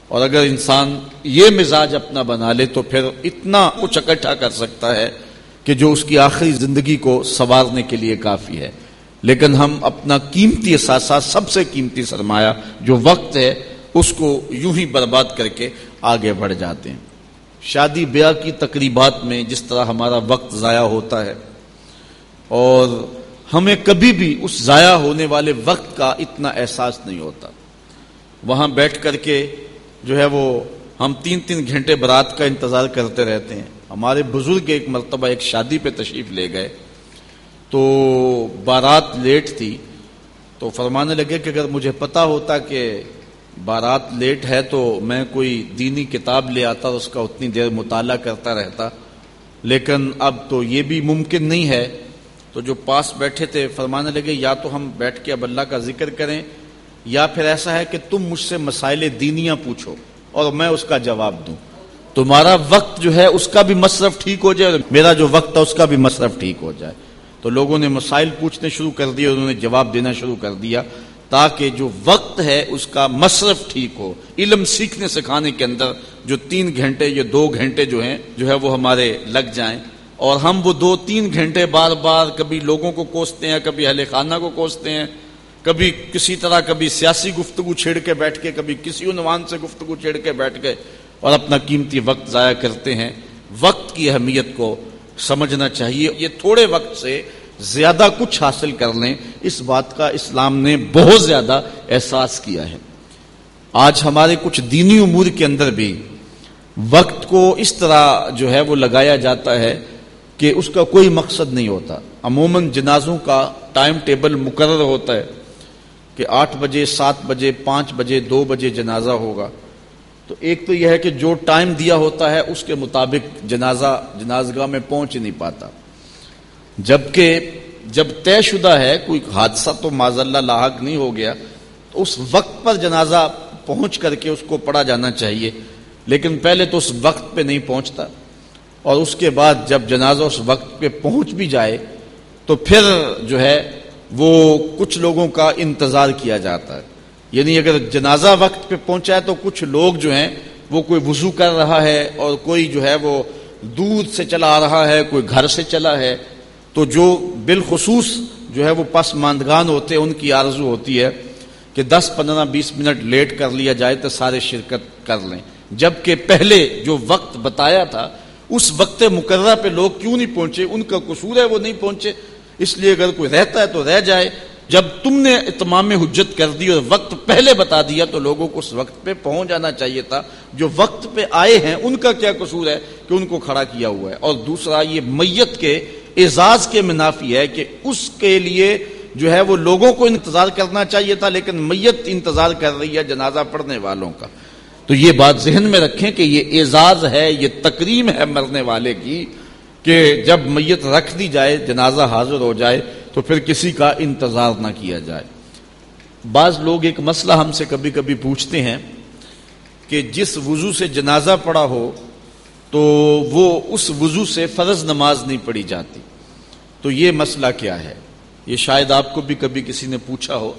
اور اگر انسان یہ مزاج اپنا بنا لے تو پھر اتنا کچھ اکٹھا کر سکتا ہے کہ جو اس کی آخری زندگی کو سنوارنے کے لیے کافی ہے۔ لیکن ہم اپنا قیمتی اثاثہ سب سے قیمتی سرمایہ جو وقت ہے، اس کو یوں ہی برباد کر کے آگے بڑھ جاتے ہیں۔ شادی بیاہ کی تقریبات میں جس طرح ہمارا وقت ضائع ہوتا ہے، اور ہمیں کبھی بھی اس ضائع ہونے والے وقت کا اتنا احساس نہیں ہوتا۔ وہاں بیٹھ کر کے جو ہے وہ ہم تین تین گھنٹے برات کا انتظار کرتے رہتے ہیں۔ ہمارے بزرگ ایک مرتبہ ایک شادی پہ تشریف لے گئے تو بارات لیٹ تھی تو فرمانے لگے کہ اگر مجھے پتا ہوتا کہ بارات لیٹ ہے تو میں کوئی دینی کتاب لے آتا اس کا اتنی دیر مطالعہ کرتا رہتا لیکن اب تو یہ بھی ممکن نہیں ہے تو جو پاس بیٹھے تھے فرمانے لگے یا تو ہم بیٹھ کے اب اللہ کا ذکر کریں یا پھر ایسا ہے کہ تم مجھ سے مسائل دینیاں پوچھو اور میں اس کا جواب دوں تمہارا وقت جو ہے اس کا بھی مصرف ٹھیک ہو جائے میرا جو وقت ہے اس کا بھی مصرف ٹھیک ہو جائے۔ تو لوگوں نے مسائل پوچھنے شروع کر دیے انہوں نے جواب دینا شروع کر دیا تاکہ جو وقت ہے اس کا مصرف ٹھیک ہو۔ علم سیکھنے سکھانے کے اندر جو تین گھنٹے یا دو گھنٹے جو ہیں، جو ہے وہ ہمارے لگ جائیں۔ اور ہم وہ دو تین گھنٹے بار بار کبھی لوگوں کو کوستے ہیں، کبھی اہل خانہ کو کوستے ہیں، کبھی کسی طرح کبھی سیاسی گفتگو چھیڑ کے بیٹھ کے، کبھی کسی عنوان سے گفتگو چھیڑ کے بیٹھ گئے اور اپنا قیمتی وقت ضائع کرتے ہیں۔ وقت کی اہمیت کو سمجھنا چاہیے۔ یہ تھوڑے وقت سے زیادہ کچھ حاصل کر لیں۔ اس بات کا اسلام نے بہت زیادہ احساس کیا ہے۔ آج ہمارے کچھ دینی امور کے اندر بھی وقت کو اس طرح جو ہے وہ لگایا جاتا ہے کہ اس کا کوئی مقصد نہیں ہوتا۔ عموماً جنازوں کا ٹائم ٹیبل مقرر ہوتا ہے کہ آٹھ بجے، سات بجے، پانچ بجے، دو بجے جنازہ ہوگا۔ تو ایک تو یہ ہے کہ جو ٹائم دیا ہوتا ہے اس کے مطابق جنازہ جنازگاہ میں پہنچ نہیں پاتا۔ جبکہ جب طے شدہ ہے کوئی حادثہ تو معذ اللہ لاحق نہیں ہو گیا، تو اس وقت پر جنازہ پہنچ کر کے اس کو پڑھا جانا چاہیے۔ لیکن پہلے تو اس وقت پہ نہیں پہنچتا۔ اور اس کے بعد جب جنازہ اس وقت پہ پہنچ بھی جائے، تو پھر جو ہے وہ کچھ لوگوں کا انتظار کیا جاتا ہے۔ یعنی اگر جنازہ وقت پہ پہنچا ہے تو کچھ لوگ جو ہیں وہ کوئی وضو کر رہا ہے اور کوئی جو ہے وہ دودھ سے چلا آ رہا ہے، کوئی گھر سے چلا ہے، تو جو بالخصوص جو ہے وہ پس ماندگان ہوتے ہیں، ان کی آرزو ہوتی ہے کہ دس پندرہ بیس منٹ لیٹ کر لیا جائے تو سارے شرکت کر لیں۔ جبکہ پہلے جو وقت بتایا تھا، اس وقت مقررہ پہ لوگ کیوں نہیں پہنچے؟ ان کا قصور ہے وہ نہیں پہنچے۔ اس لیے اگر کوئی رہتا ہے تو رہ جائے۔ جب تم نے اتمام حجت کر دی اور وقت پہلے بتا دیا تو لوگوں کو اس وقت پہ پہنچ جانا چاہیے تھا۔ جو وقت پہ آئے ہیں، ان کا کیا قصور ہے؟ کہ ان کو کھڑا کیا ہوا ہے۔ اور دوسرا، یہ میت کے اعزاز کے منافی ہے کہ اس کے لیے جو ہے وہ لوگوں کو انتظار کرنا چاہیے تھا، لیکن میت انتظار کر رہی ہے جنازہ پڑھنے والوں کا۔ تو یہ بات ذہن میں رکھیں کہ یہ اعزاز ہے، یہ تکریم ہے مرنے والے کی۔ کہ جب میت رکھ دی جائے، جنازہ حاضر ہو جائے، تو پھر کسی کا انتظار نہ کیا جائے۔ بعض لوگ ایک مسئلہ ہم سے کبھی کبھی پوچھتے ہیں کہ جس وضو سے جنازہ پڑا ہو، تو وہ اس وضو سے فرض نماز نہیں پڑھی جاتی۔ تو یہ مسئلہ کیا ہے؟ یہ شاید آپ کو بھی کبھی کسی نے پوچھا ہو۔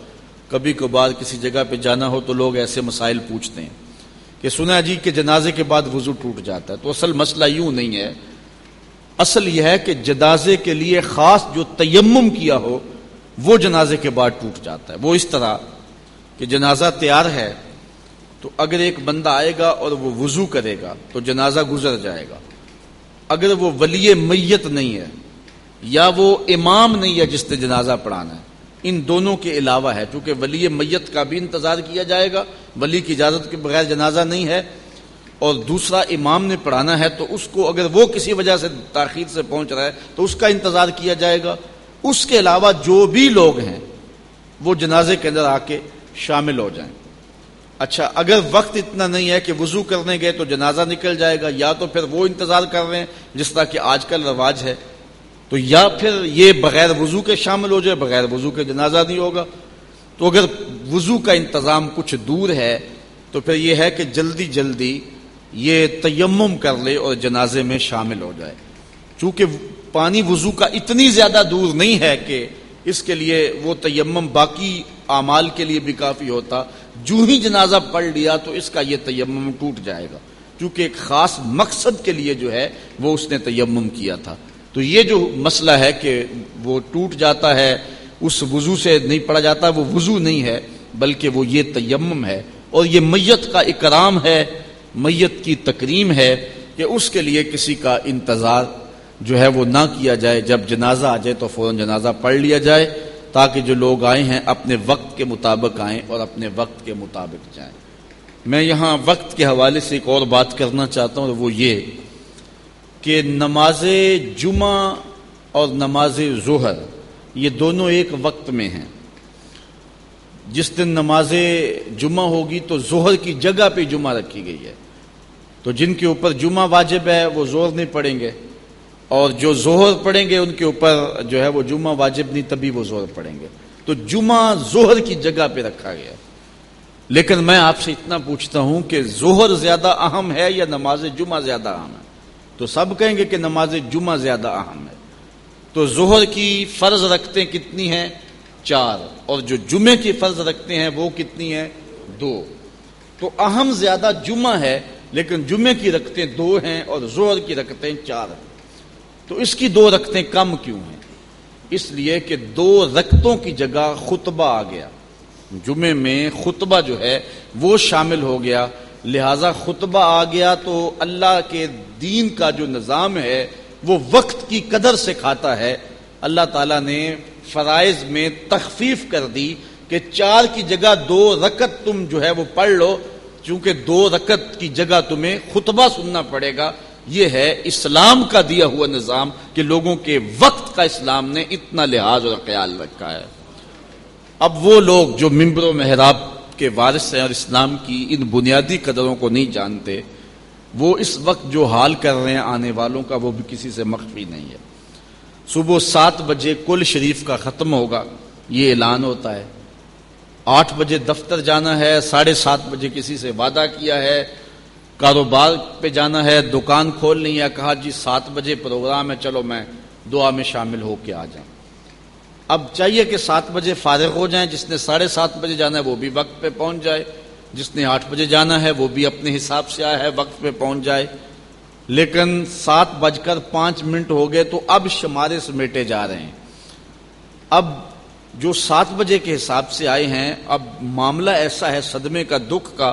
کبھی کبھار کسی جگہ پہ جانا ہو تو لوگ ایسے مسائل پوچھتے ہیں کہ سنا جی کہ جنازے کے بعد وضو ٹوٹ جاتا ہے۔ تو اصل مسئلہ یوں نہیں ہے۔ اصل یہ ہے کہ جنازے کے لیے خاص جو تیمم کیا ہو، وہ جنازے کے بعد ٹوٹ جاتا ہے۔ وہ اس طرح کہ جنازہ تیار ہے تو اگر ایک بندہ آئے گا اور وہ وضو کرے گا تو جنازہ گزر جائے گا۔ اگر وہ ولی میت نہیں ہے یا وہ امام نہیں ہے جس نے جنازہ پڑھانا ہے۔ ان دونوں کے علاوہ ہے، چونکہ ولی میت کا بھی انتظار کیا جائے گا، ولی کی اجازت کے بغیر جنازہ نہیں ہے۔ اور دوسرا امام نے پڑھانا ہے تو اس کو اگر وہ کسی وجہ سے تاخیر سے پہنچ رہا ہے تو اس کا انتظار کیا جائے گا۔ اس کے علاوہ جو بھی لوگ ہیں وہ جنازے کے اندر آ کے شامل ہو جائیں۔ اچھا اگر وقت اتنا نہیں ہے کہ وضو کرنے گئے تو جنازہ نکل جائے گا یا تو پھر وہ انتظار کر رہے ہیں جس طرح کہ آج کل رواج ہے۔ تو یا پھر یہ بغیر وضو کے شامل ہو جائے، بغیر وضو کے جنازہ نہیں ہوگا۔ تو اگر وضو کا انتظام کچھ دور ہے تو پھر یہ ہے کہ جلدی جلدی یہ تیمم کر لے اور جنازے میں شامل ہو جائے۔ چونکہ پانی وضو کا اتنی زیادہ دور نہیں ہے کہ اس کے لیے وہ تیمم باقی اعمال کے لیے بھی کافی ہوتا۔ جو ہی جنازہ پڑھ لیا تو اس کا یہ تیمم ٹوٹ جائے گا۔ کیونکہ ایک خاص مقصد کے لیے جو ہے وہ اس نے تیمم کیا تھا۔ تو یہ جو مسئلہ ہے کہ وہ ٹوٹ جاتا ہے، اس وضو سے نہیں پڑا جاتا، وہ وضو نہیں ہے، بلکہ وہ یہ تیمم ہے۔ اور یہ میت کا اکرام ہے۔ میت کی تکریم ہے کہ اس کے لیے کسی کا انتظار جو ہے وہ نہ کیا جائے۔ جب جنازہ آ جائے تو فوراً جنازہ پڑھ لیا جائے تاکہ جو لوگ آئے ہیں اپنے وقت کے مطابق آئیں اور اپنے وقت کے مطابق جائیں۔ میں یہاں وقت کے حوالے سے ایک اور بات کرنا چاہتا ہوں وہ یہ کہ نماز جمعہ اور نماز ظہر یہ دونوں ایک وقت میں ہیں۔ جس دن نماز جمعہ ہوگی تو ظہر کی جگہ پہ جمعہ رکھی گئی ہے۔ تو جن کے اوپر جمعہ واجب ہے، وہ زور نہیں پڑیں گے۔ اور جو زہر پڑھیں گے، ان کے اوپر جو ہے وہ جمعہ واجب نہیں، تبھی وہ زہر پڑھیں گے۔ تو جمعہ زہر کی جگہ پہ رکھا گیا۔ لیکن میں آپ سے اتنا پوچھتا ہوں کہ زہر زیادہ اہم ہے یا نماز جمعہ زیادہ اہم ہے؟ تو سب کہیں گے کہ نماز جمعہ زیادہ اہم ہے۔ تو زہر کی فرض رکھتے کتنی ہیں؟ چار اور جو جمعے کی فرض رکھتے ہیں وہ کتنی ہے دو۔ تو اہم زیادہ جمعہ ہے، لیکن جمعے کی رکھتے دو ہیں اور زہر کی رکھتے چار ہیں۔ تو اس کی دو رکھتے کم کیوں ہیں؟ اس لیے کہ دو رکتوں کی جگہ خطبہ آ گیا۔ جمعے میں خطبہ جو ہے وہ شامل ہو گیا۔ لہذا خطبہ آ گیا تو اللہ کے دین کا جو نظام ہے وہ وقت کی قدر سے کھاتا ہے۔ اللہ تعالیٰ نے فرائض میں تخفیف کر دی کہ چار کی جگہ دو رکت تم جو ہے وہ پڑھ لو، چونکہ دو رکت کی جگہ تمہیں خطبہ سننا پڑے گا۔ یہ ہے اسلام کا دیا ہوا نظام کہ لوگوں کے وقت کا اسلام نے اتنا لحاظ اور خیال رکھا ہے۔ اب وہ لوگ جو ممبر و محراب کے وارث ہیں اور اسلام کی ان بنیادی قدروں کو نہیں جانتے، وہ اس وقت جو حال کر رہے ہیں آنے والوں کا وہ بھی کسی سے مخفی نہیں ہے۔ صبح سات بجے کل شریف کا ختم ہوگا، یہ اعلان ہوتا ہے۔ آٹھ بجے دفتر جانا ہے، ساڑھے سات بجے کسی سے وعدہ کیا ہے، کاروبار پہ جانا ہے، دکان کھولنی ہے کہا جی سات بجے پروگرام ہے، چلو میں دعا میں شامل ہو کے آ جاؤں۔ اب چاہیے کہ سات بجے فارغ ہو جائیں، جس نے ساڑھے سات بجے جانا ہے وہ بھی وقت پہ پہنچ جائے۔ جس نے آٹھ بجے جانا ہے وہ بھی اپنے حساب سے آیا ہے، وقت پہ پہنچ جائے۔ لیکن سات بج کر پانچ منٹ ہو گئے تو اب شمارے سمیٹے جا رہے ہیں۔ اب جو سات بجے کے حساب سے آئے ہیں، اب معاملہ ایسا ہے صدمے کا، دکھ کا،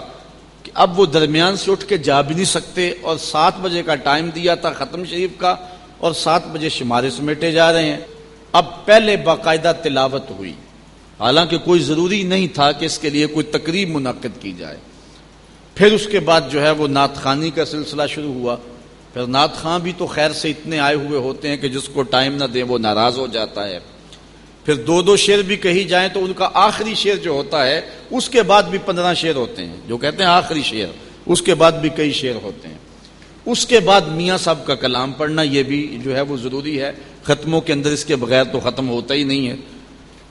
کہ اب وہ درمیان سے اٹھ کے جا بھی نہیں سکتے اور سات بجے کا ٹائم دیا تھا ختم شریف کا اور سات بجے شمارے سمیٹے جا رہے ہیں۔ اب پہلے باقاعدہ تلاوت ہوئی۔ حالانکہ کوئی ضروری نہیں تھا کہ اس کے لیے کوئی تقریب منعقد کی جائے۔ پھر اس کے بعد جو ہے وہ نعت خانی کا سلسلہ شروع ہوا۔ پھر نعت خان بھی تو خیر سے اتنے آئے ہوئے ہوتے ہیں کہ جس کو ٹائم نہ دیں وہ ناراض ہو جاتا ہے۔ پھر دو دو شعر بھی کہی جائیں تو ان کا آخری شعر جو ہوتا ہے، اس کے بعد بھی پندرہ شعر ہوتے ہیں۔ جو کہتے ہیں آخری شعر، اس کے بعد بھی کئی شعر ہوتے ہیں۔ اس کے بعد میاں صاحب کا کلام پڑھنا یہ بھی جو ہے وہ ضروری ہے۔ ختموں کے اندر اس کے بغیر تو ختم ہوتا ہی نہیں ہے۔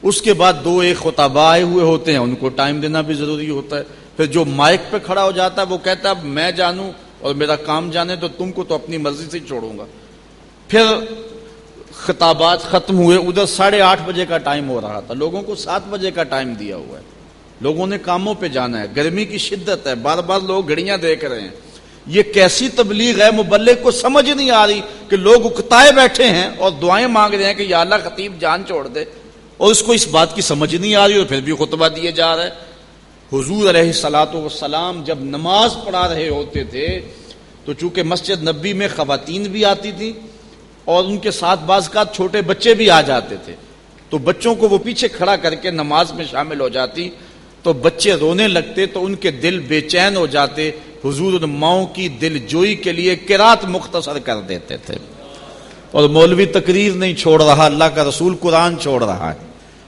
اس کے بعد دو ایک خطابہ آئے ہوئے ہوتے ہیں، ان کو ٹائم دینا بھی ضروری ہوتا ہے۔ پھر جو مائک پہ کھڑا ہو جاتا ہے، وہ کہتا ہے میں جانوں اور میرا کام جانے تو تم کو تو اپنی مرضی سے چھوڑوں گا۔ پھر خطابات ختم ہوئے، ادھر ساڑھے آٹھ بجے کا ٹائم ہو رہا تھا۔ لوگوں کو سات بجے کا ٹائم دیا ہوا ہے۔ لوگوں نے کاموں پہ جانا ہے۔ گرمی کی شدت ہے۔ بار بار لوگ گھڑیاں دیکھ رہے ہیں۔ یہ کیسی تبلیغ ہے مبلک کو سمجھ نہیں آ رہی کہ لوگ اکتائے بیٹھے ہیں اور دعائیں مانگ رہے ہیں کہ یا اللہ خطیب جان چھوڑ دے۔ اور اس کو اس بات کی سمجھ نہیں آ رہی اور پھر بھی خطبہ دیے جا رہا ہے حضور علیہ سلاۃ وسلام جب نماز پڑھا رہے ہوتے تھے، تو چونکہ مسجد نبی میں خواتین بھی آتی تھی اور ان کے ساتھ بعض کا چھوٹے بچے بھی آ جاتے تھے، تو بچوں کو وہ پیچھے کھڑا کر کے نماز میں شامل ہو جاتی، تو بچے رونے لگتے، تو ان کے دل بے چین ہو جاتے، حضور ماؤں کی دل جوئی کے لیے کرات مختصر کر دیتے تھے۔ اور مولوی تقریر نہیں چھوڑ رہا، اللہ کا رسول قرآن چھوڑ رہا ہے۔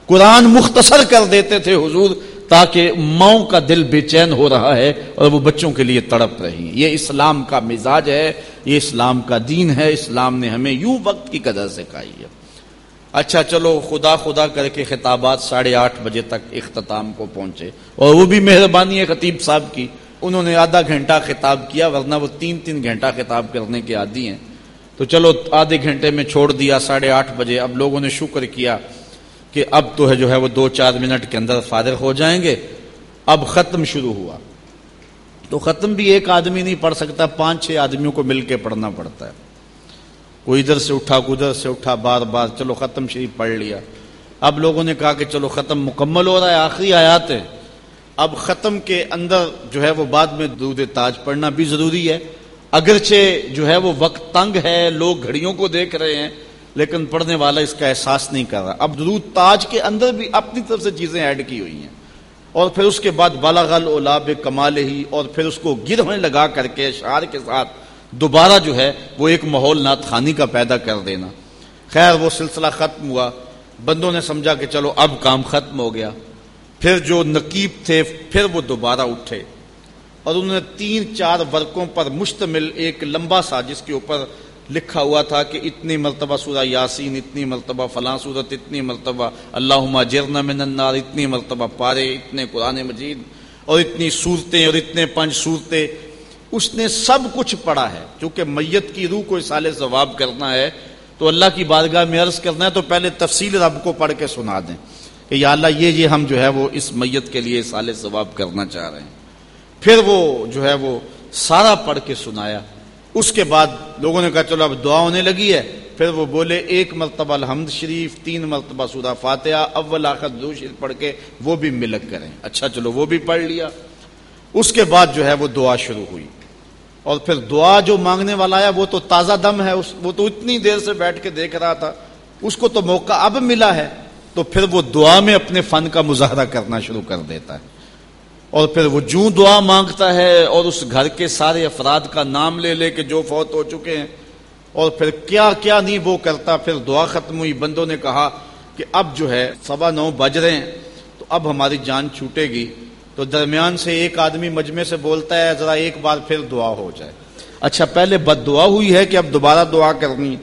قرآن مختصر کر دیتے تھے حضور تاکہ ماؤں کا دل بے چین ہو رہا ہے اور وہ بچوں کے لیے تڑپ رہی یہ اسلام کا مزاج ہے، یہ اسلام کا دین ہے۔ اسلام نے ہمیں یوں وقت کی قدر سکھائی ہے۔ اچھا چلو، خدا خدا کر کے خطابات ساڑھے آٹھ بجے تک اختتام کو پہنچے۔ اور وہ بھی مہربانی ہے خطیب صاحب کی۔ انہوں نے آدھا گھنٹہ خطاب کیا، ورنہ وہ تین تین گھنٹہ خطاب کرنے کے عادی ہیں۔ تو چلو، آدھے گھنٹے میں چھوڑ دیا ساڑھے آٹھ بجے۔ اب لوگوں نے شکر کیا۔ کہ اب تو ہے جو ہے وہ دو چار منٹ کے اندر فارغ ہو جائیں گے۔ اب ختم شروع ہوا۔ تو ختم بھی ایک آدمی نہیں پڑھ سکتا، پانچ چھ آدمیوں کو مل کے پڑھنا پڑتا ہے۔ کوئی ادھر سے اٹھا، کوئی ادھر سے اٹھا، بار بار، چلو ختم شریف پڑھ لیا۔ اب لوگوں نے کہا کہ چلو ختم مکمل ہو رہا ہے، آخری آیات ہے اب ختم کے اندر جو ہے وہ بعد میں دودھ تاج پڑھنا بھی ضروری ہے۔ اگرچہ جو ہے وہ وقت تنگ ہے، لوگ گھڑیوں کو دیکھ رہے ہیں لیکن پڑھنے والا اس کا احساس نہیں کر رہا۔ اب درود تاج کے اندر بھی اپنی طرف سے چیزیں ایڈ کی ہوئی ہیں۔ اور پھر اس کے بعد بالاغل اولاب کمال ہی، اور پھر اس کو گروہیں لگا کر کے اشعار کے ساتھ دوبارہ جو ہے وہ ایک ماحول نات خانی کا پیدا کر دینا۔ خیر، وہ سلسلہ ختم ہوا۔ بندوں نے سمجھا کہ چلو اب کام ختم ہو گیا۔ پھر جو نقیب تھے، پھر وہ دوبارہ اٹھے۔ اور انہوں نے تین چار ورقوں پر مشتمل ایک لمبا سا جس کے اوپر لکھا ہوا تھا کہ اتنی مرتبہ سورہ یاسین، اتنی مرتبہ فلاں صورت اتنی مرتبہ اللہ جرنا من النار، اتنی مرتبہ پارے، اتنے قرآن مجید اور اتنی صورتیں اور اتنے پنج صورتیں اس نے سب کچھ پڑھا ہے۔ چونکہ میت کی روح کو سال ثواب کرنا ہے، تو اللہ کی بارگاہ میں عرض کرنا ہے، تو پہلے تفصیل رب کو پڑھ کے سنا دیں کہ یا اللہ، یہ یہ ہم جو ہے وہ اس میت کے لیے سال ثواب کرنا چاہ رہے ہیں۔ پھر وہ جو ہے وہ سارا پڑھ کے سنایا۔ اس کے بعد لوگوں نے کہا چلو اب دعا ہونے لگی ہے۔ پھر وہ بولے، ایک مرتبہ الحمد شریف، تین مرتبہ سورہ فاتحہ، اول آخر دو شریف پڑھ کے وہ بھی ملک کریں۔ اچھا چلو وہ بھی پڑھ لیا۔ اس کے بعد جو ہے وہ دعا شروع ہوئی۔ اور پھر دعا جو مانگنے والا آیا، وہ تو تازہ دم ہے، اس وہ تو اتنی دیر سے بیٹھ کے دیکھ رہا تھا۔ اس کو تو موقع اب ملا ہے، تو پھر وہ دعا میں اپنے فن کا مظاہرہ کرنا شروع کر دیتا ہے۔ اور پھر وہ جوں دعا مانگتا ہے اور اس گھر کے سارے افراد کا نام لے لے کے جو فوت ہو چکے ہیں۔ اور پھر کیا کیا نہیں وہ کرتا۔ پھر دعا ختم ہوئی۔ بندوں نے کہا کہ اب جو ہے سوا نو بج رہے ہیں۔ تو اب ہماری جان چھوٹے گی۔ تو درمیان سے ایک آدمی مجمے سے بولتا ہے، ذرا ایک بار پھر دعا ہو جائے۔ اچھا پہلے بد دعا ہوئی ہے کہ اب دوبارہ دعا کرنی۔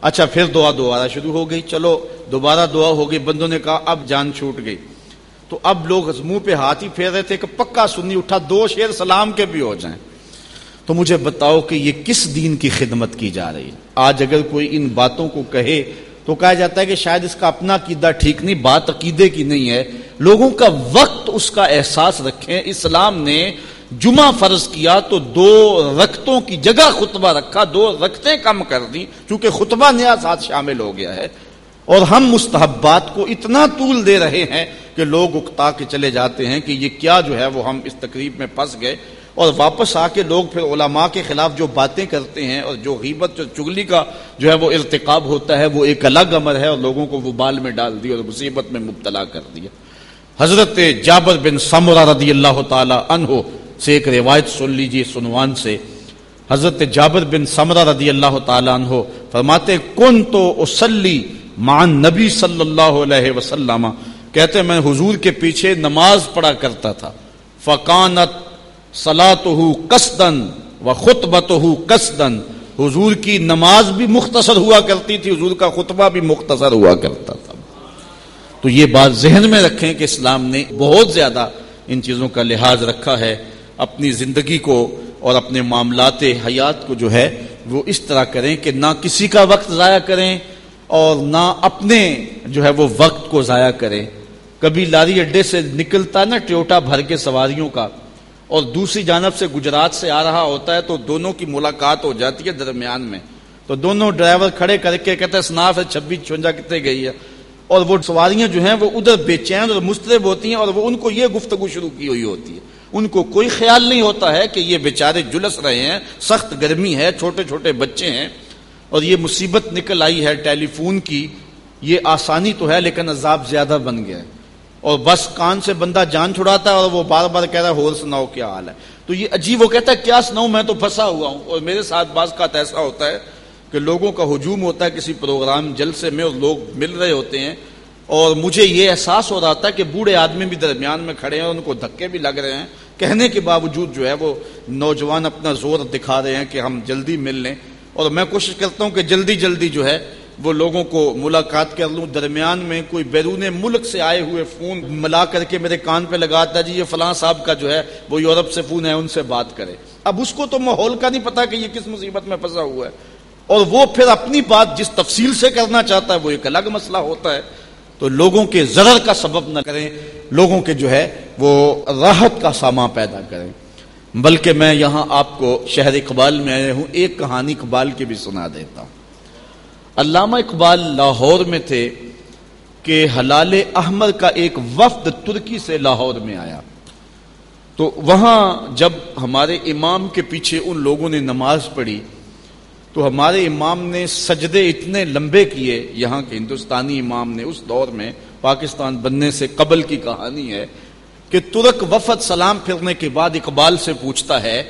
اچھا پھر دعا دوبارہ شروع ہو گئی۔ چلو، دوبارہ دعا ہو گئی۔ بندوں نے کہا اب جان چھوٹ گئی۔ تو اب لوگ منہ پہ ہاتھ ہی پھیر رہے تھے کہ پکا سنی اٹھا، دو شیر سلام کے بھی ہو جائیں۔ تو مجھے بتاؤ کہ یہ کس دین کی خدمت کی جا رہی ہے؟ آج اگر کوئی ان باتوں کو کہے تو کہا جاتا ہے کہ شاید اس کا اپنا عقیدہ ٹھیک نہیں، بات عقیدے کی نہیں ہے۔ لوگوں کا وقت اس کا احساس رکھیں۔ اسلام نے جمعہ فرض کیا تو دو رختوں کی جگہ خطبہ رکھا، دو رختیں کم کر دی چونکہ خطبہ نیا ساتھ شامل ہو گیا ہے۔ اور ہم مستحبات کو اتنا طول دے رہے ہیں کہ لوگ اکتا کے چلے جاتے ہیں کہ یہ کیا جو ہے وہ ہم اس تقریب میں پھنس گئے اور واپس آ کے لوگ پھر علماء کے خلاف جو باتیں کرتے ہیں اور جو غیبت جو چگلی کا جو ہے وہ ارتقاب ہوتا ہے وہ ایک الگ امر ہے اور لوگوں کو وہ بال میں ڈال دیا اور مصیبت میں مبتلا کر دیا۔ حضرت جابر بن سمرہ رضی اللہ تعالی عنہ سے ایک روایت سن لیجیے سنوان سے۔ حضرت جابر بن سمرہ رضی اللہ تعالیٰ عنہ فرماتے کن تو اسلی مان نبی صلی اللہ علیہ وسلم، کہتے میں حضور کے پیچھے نماز پڑھا کرتا تھا۔ فقانت سلاۃ کسدن و خطبت کسدن حضور کی نماز بھی مختصر ہوا کرتی تھی، حضور کا خطبہ بھی مختصر ہوا کرتا تھا۔ تو یہ بات ذہن میں رکھیں کہ اسلام نے بہت زیادہ ان چیزوں کا لحاظ رکھا ہے۔ اپنی زندگی کو اور اپنے معاملات حیات کو جو ہے، وہ اس طرح کریں کہ نہ کسی کا وقت ضائع کریں اور نہ اپنے جو ہے وہ وقت کو ضائع کریں کبھی لاری اڈے سے نکلتا نا ٹیوٹا بھر کے سواریوں کا۔ اور دوسری جانب سے گجرات سے آ رہا ہوتا ہے تو دونوں کی ملاقات ہو جاتی ہے درمیان میں۔ تو دونوں ڈرائیور کھڑے کر کے کہتے ہیں سناف ہے چھبیس چونجا کتنے گئی ہے؟ اور وہ سواریاں جو ہیں وہ ادھر بے چین اور مسترب ہوتی ہیں اور وہ ان کو یہ گفتگو شروع کی ہوئی ہوتی ہے۔ ان کو کوئی خیال نہیں ہوتا ہے کہ یہ بیچارے جلس رہے ہیں، سخت گرمی ہے، چھوٹے چھوٹے بچے ہیں۔ اور یہ مصیبت نکل آئی ہے ٹیلی فون کی، یہ آسانی تو ہے لیکن عذاب زیادہ بن گیا ہے۔ اور بس کان سے بندہ جان چھڑاتا ہے اور وہ بار بار کہہ رہا ہے ہو سناؤ کیا حال ہے۔ تو یہ عجیب، وہ کہتا ہے، کیا سناؤں، میں تو پھنسا ہوا ہوں۔ اور میرے ساتھ بعض کا ایسا ہوتا ہے کہ لوگوں کا ہجوم ہوتا ہے کسی پروگرام جلسے میں اور لوگ مل رہے ہوتے ہیں۔ اور مجھے یہ احساس ہو رہا تھا کہ بوڑھے آدمی بھی درمیان میں کھڑے ہیں ان کو دھکے بھی لگ رہے ہیں۔ کہنے کے باوجود جو ہے، وہ نوجوان اپنا زور دکھا رہے ہیں کہ ہم جلدی مل لیں۔ اور میں کوشش کرتا ہوں کہ جلدی جلدی جو ہے وہ لوگوں کو ملاقات کر لوں۔ درمیان میں کوئی بیرون ملک سے آئے ہوئے فون ملا کر کے میرے کان پہ لگاتا جی یہ فلاں صاحب کا جو ہے وہ یورپ سے فون ہے، ان سے بات کرے۔ اب اس کو تو ماحول کا نہیں پتا کہ یہ کس مصیبت میں پھنسا ہوا ہے۔ اور وہ پھر اپنی بات جس تفصیل سے کرنا چاہتا ہے، وہ ایک الگ مسئلہ ہوتا ہے۔ تو لوگوں کے ضرر کا سبب نہ کریں، لوگوں کے جو ہے وہ راحت کا سامان پیدا کریں۔ بلکہ میں یہاں آپ کو شہر اقبال میں آئے ہوں، ایک کہانی اقبال کی بھی سنا دیتا ہوں۔ علامہ اقبال لاہور میں تھے کہ حلال احمد کا ایک وفد ترکی سے لاہور میں آیا۔ تو وہاں جب ہمارے امام کے پیچھے ان لوگوں نے نماز پڑھی، تو ہمارے امام نے سجدے اتنے لمبے کیے، یہاں کے ہندوستانی امام نے، اس دور میں پاکستان بننے سے قبل کی کہانی ہے کہ ترک وفد سلام پھرنے کے بعد اقبال سے پوچھتا ہے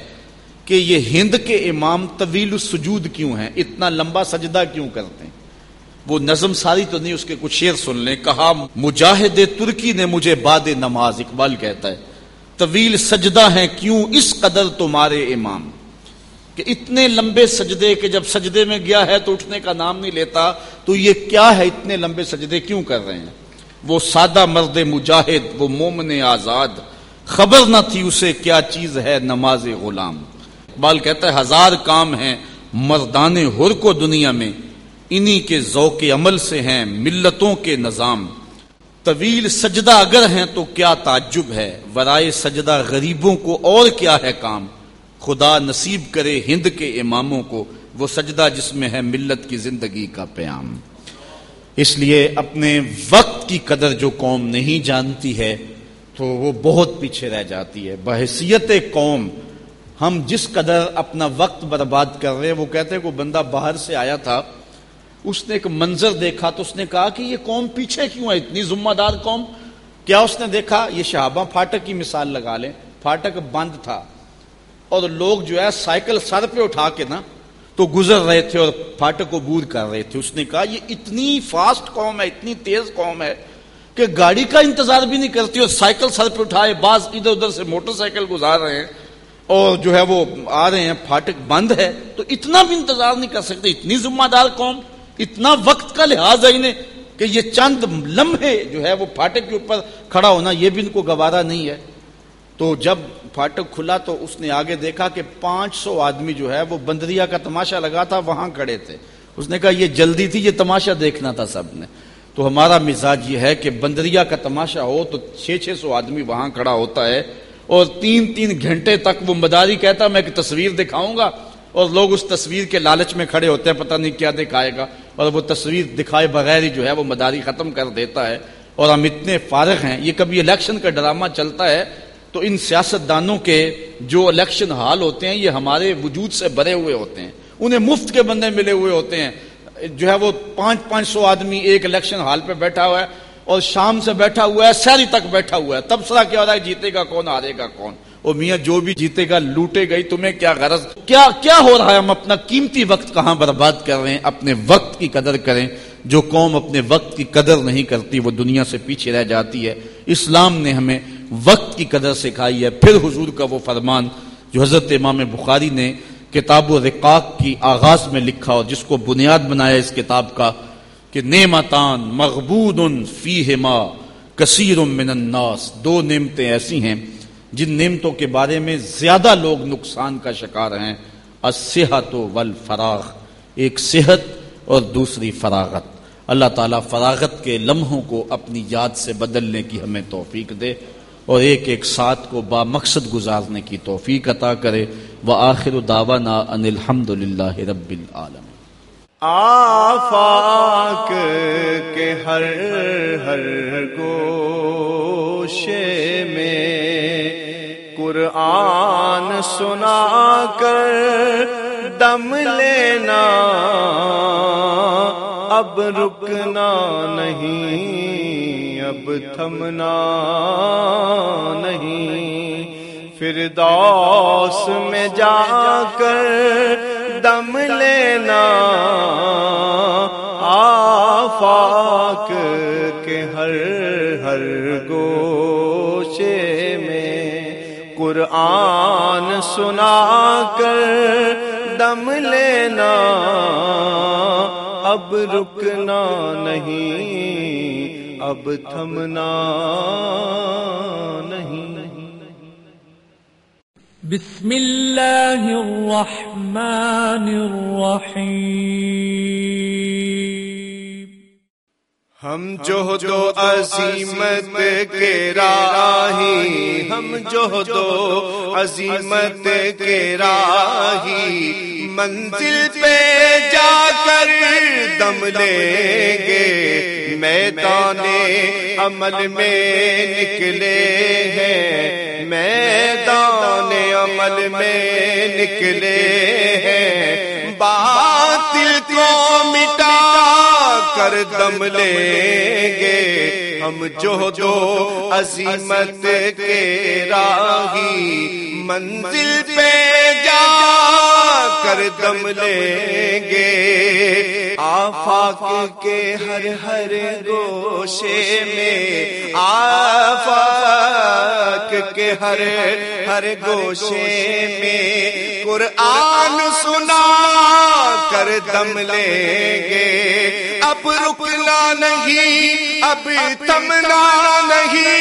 کہ یہ ہند کے امام طویل السجود کیوں ہیں؟ اتنا لمبا سجدہ کیوں کرتے ہیں؟ وہ نظم ساری تو نہیں، اس کے کچھ شیر سن لیں۔ کہا، مجاہد ترکی نے مجھے باد نماز، اقبال کہتا ہے، طویل سجدہ ہیں، کیوں اس قدر تمہارے امام؟ کہ اتنے لمبے سجدے کہ جب سجدے میں گیا ہے تو اٹھنے کا نام نہیں لیتا، تو یہ کیا ہے اتنے لمبے سجدے کیوں کر رہے ہیں؟ وہ سادہ مرد مجاہد، وہ مومن آزاد۔ خبر نہ تھی اسے کیا چیز ہے نماز غلام۔ اقبال کہتا ہے، ہزار کام ہیں مردان ہر کو دنیا میں۔ انہی کے ذوق عمل سے ہیں ملتوں کے نظام۔ طویل سجدہ اگر ہیں تو کیا تعجب ہے۔ ورائے سجدہ غریبوں کو اور کیا ہے کام۔ خدا نصیب کرے ہند کے اماموں کو۔ وہ سجدہ جس میں ہے ملت کی زندگی کا پیام۔ اس لیے اپنے وقت کی قدر جو قوم نہیں جانتی ہے، تو وہ بہت پیچھے رہ جاتی ہے۔ بحثیت قوم، ہم جس قدر اپنا وقت برباد کر رہے ہیں، وہ کہتے ہیں کہ بندہ باہر سے آیا تھا، اس نے ایک منظر دیکھا تو اس نے کہا کہ یہ قوم پیچھے کیوں ہے؟ اتنی ذمہ دار قوم۔ کیا اس نے دیکھا؟ یہ شہابہ پھاٹک کی مثال لگا لیں۔ پھاٹک بند تھا۔ اور لوگ جو ہے سائیکل سر پہ اٹھا کے نا تو گزر رہے تھے اور پھاٹک کو بور کر رہے تھے۔ اس نے کہا، یہ اتنی فاسٹ قوم ہے، اتنی تیز قوم ہے کہ گاڑی کا انتظار بھی نہیں کرتی اور سائیکل سر پہ اٹھائے، بعض ادھر ادھر سے موٹر سائیکل گزار رہے ہیں اور جو ہے وہ آ رہے ہیں، پھاٹک بند ہے۔ تو اتنا بھی انتظار نہیں کر سکتے۔ اتنی ذمہ دار قوم، اتنا وقت کا لحاظ ہے انہیں کہ یہ چند لمحے جو ہے وہ پھاٹک کے اوپر کھڑا ہونا، یہ بھی ان کو گوارا نہیں ہے۔ تو جب پھاٹک کھلا تو اس نے آگے دیکھا کہ پانچ سو آدمی جو ہے وہ بندریا کا تماشا لگا تھا، وہاں کھڑے تھے۔ اس نے کہا، یہ جلدی تھی، یہ تماشا دیکھنا تھا سب نے۔ تو ہمارا مزاج یہ ہے کہ بندریا کا تماشا ہو تو چھ چھ سو آدمی وہاں کھڑا ہوتا ہے اور تین تین گھنٹے تک وہ مداری کہتا، میں ایک تصویر دکھاؤں گا اور لوگ اس تصویر کے لالچ میں کھڑے ہوتے ہیں، پتہ نہیں کیا دکھائے گا۔ اور وہ تصویر دکھائے بغیر ہی جو ہے وہ مداری ختم کر دیتا ہے۔ اور ہم اتنے فارغ ہیں، یہ کبھی الیکشن کا ڈرامہ چلتا ہے تو ان سیاست دانوں کے جو الیکشن حال ہوتے ہیں، یہ ہمارے وجود سے بھرے ہوئے ہوتے ہیں۔ انہیں مفت کے بندے ملے ہوئے ہوتے ہیں۔ جو ہے وہ پانچ پانچ سو آدمی ایک الیکشن ہال پہ بیٹھا ہوا ہے اور شام سے بیٹھا ہوا ہے سہری تک بیٹھا ہوا ہے۔ تب سرا کیا ہو رہا ہے، جیتے گا کون، ہارے گا کون؟ اور میاں، جو بھی جیتے گا، لوٹے گئی تمہیں کیا غرض؟ کیا کیا ہو رہا ہے؟ ہم اپنا قیمتی وقت کہاں برباد کر رہے ہیں؟ اپنے وقت کی قدر کریں۔ جو قوم اپنے وقت کی قدر نہیں کرتی، وہ دنیا سے پیچھے رہ جاتی ہے۔ اسلام نے ہمیں وقت کی قدر سکھائی ہے۔ پھر حضور کا وہ فرمان جو حضرت امام بخاری نے کتاب و رقاق کی آغاز میں لکھا اور جس کو بنیاد بنایا اس کتاب کا کہ نعمتان مغبود فیہما کثیر من الناس۔ دو نعمتیں ایسی ہیں جن نعمتوں کے بارے میں زیادہ لوگ نقصان کا شکار ہیں۔ الصحت والفراغ۔ ایک صحت اور دوسری فراغت۔ اللہ تعالیٰ فراغت کے لمحوں کو اپنی یاد سے بدلنے کی ہمیں توفیق دے۔ اور ایک ایک ساتھ کو با مقصد گزارنے کی توفیق عطا کرے۔ وہ آخر داوانا ان الحمد للہ رب العالم آفاق کے ہر ہر گوشے میں قرآن سنا کر دم لینا۔ اب رکنا نہیں۔ اب تھمنا نہیں۔ پھر دوس میں جا کر دم لینا۔ آفاق کے ہر ہر گوشے میں قرآن سنا کر دم لینا۔ اب رکنا نہیں۔ اب تھمنا نہیں۔ بسم اللہ الرحمن الرحیم۔ ہم جو دو عظیمت کے راہی ہم جو دو عظیمت کے راہی منزل پہ جا کر دم لیں گے میدان عمل میں نکلے ہیں میدان عمل میں نکلے ہیں۔ باطل کو کر دم لیں گے۔ ہم جو دو عظیمت کے راہی منزل پہ جا۔ کر دم لیں گے۔ آفاق کے ہر ہر گوشے میں، آفاق کے ہر ہر گوشے میں قرآن سنا کر دم لیں گے۔ اب رکنا نہیں، اب تمنا نہیں۔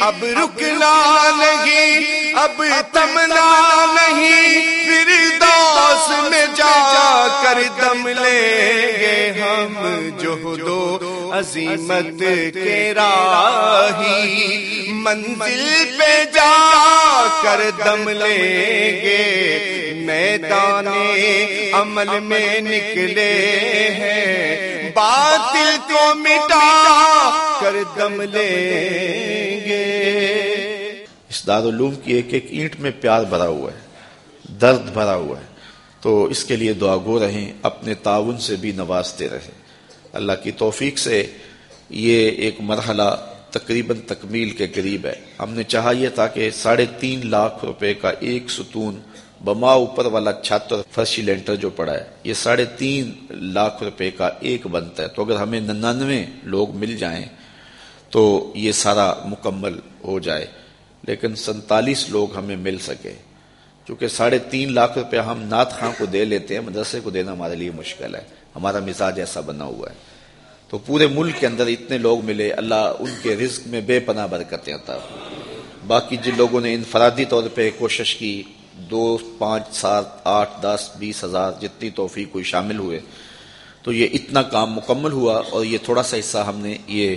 اب رکنا نہیں اب تمنا نہیں پھر دوس میں جا کر دم لیں گے ہم جو دو عظیمت کے راہی۔ منزل پہ جا کر دم لیں گے۔ میدان عمل میں نکلے ہیں۔ باطل کو مٹا کر دم لیں گے اس دارالعلوم کی ایک ایک اینٹ میں پیار بھرا ہوا ہے، درد بھرا ہوا ہے۔ تو اس کے لیے دعا گو رہیں، اپنے تعاون سے بھی نوازتے رہیں۔ اللہ کی توفیق سے یہ ایک مرحلہ تقریباً تکمیل کے قریب ہے۔ ہم نے چاہا یہ تھا کہ ساڑھے تین لاکھ روپے کا ایک ستون بما اوپر والا چھت اور فرشی لینٹر جو پڑا ہے، یہ ساڑھے تین لاکھ روپے کا ایک بنتا ہے۔ تو اگر ہمیں ننانوے لوگ مل جائیں تو یہ سارا مکمل ہو جائے۔ لیکن سنتالیس لوگ ہمیں مل سکے۔ چونکہ ساڑھے تین لاکھ روپے ہم نعت خاں کو دے لیتے ہیں، مدرسے کو دینا ہمارے لیے مشکل ہے۔ ہمارا مزاج ایسا بنا ہوا ہے۔ تو پورے ملک کے اندر اتنے لوگ ملے، اللہ ان کے رزق میں بے پناہ برکتیں عطا باقی جن لوگوں نے انفرادی طور پہ کوشش کی، دو، پانچ، سات، آٹھ، دس، بیس ہزار، جتنی توفیق کوئی شامل ہوئے، تو یہ اتنا کام مکمل ہوا اور یہ تھوڑا سا حصہ ہم نے یہ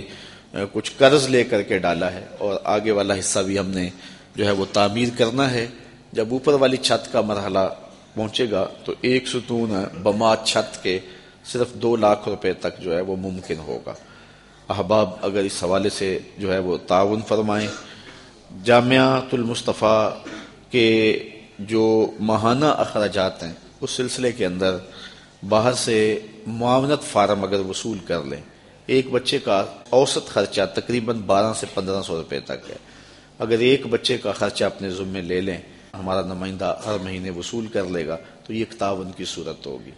کچھ قرض لے کر کے ڈالا ہے اور آگے والا حصہ بھی ہم نے جو ہے وہ تعمیر کرنا ہے۔ جب اوپر والی چھت کا مرحلہ پہنچے گا تو ایک ستون بما چھت کے صرف دو لاکھ روپے تک جو ہے وہ ممکن ہوگا۔ احباب، اگر اس حوالے سے جو ہے وہ تعاون فرمائیں۔ جامعات المصطفیٰ کے جو ماہانہ اخراجات ہیں، اس سلسلے کے اندر باہر سے معاونت فارم اگر وصول کر لیں ایک بچے کا اوسط خرچہ تقریباً بارہ سے پندرہ سو روپے تک ہے۔ اگر ایک بچے کا خرچہ اپنے ذمے لے لیں، ہمارا نمائندہ ہر مہینے وصول کر لے گا، تو یہ تعاون کی صورت ہوگی۔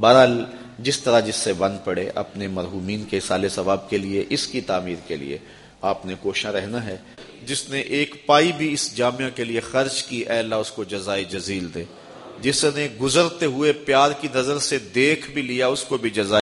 بہرحال، جس طرح جس سے بند پڑے، اپنے مرحومین کے سال ثواب کے لیے، اس کی تعمیر کے لیے آپ نے کوشاں رہنا ہے۔ جس نے ایک پائی بھی اس جامعہ کے لیے خرچ کی، اے اللہ اس کو جزائے جزیل دے۔ جس نے گزرتے ہوئے پیار کی نظر سے دیکھ بھی لیا، اس کو بھی جزائے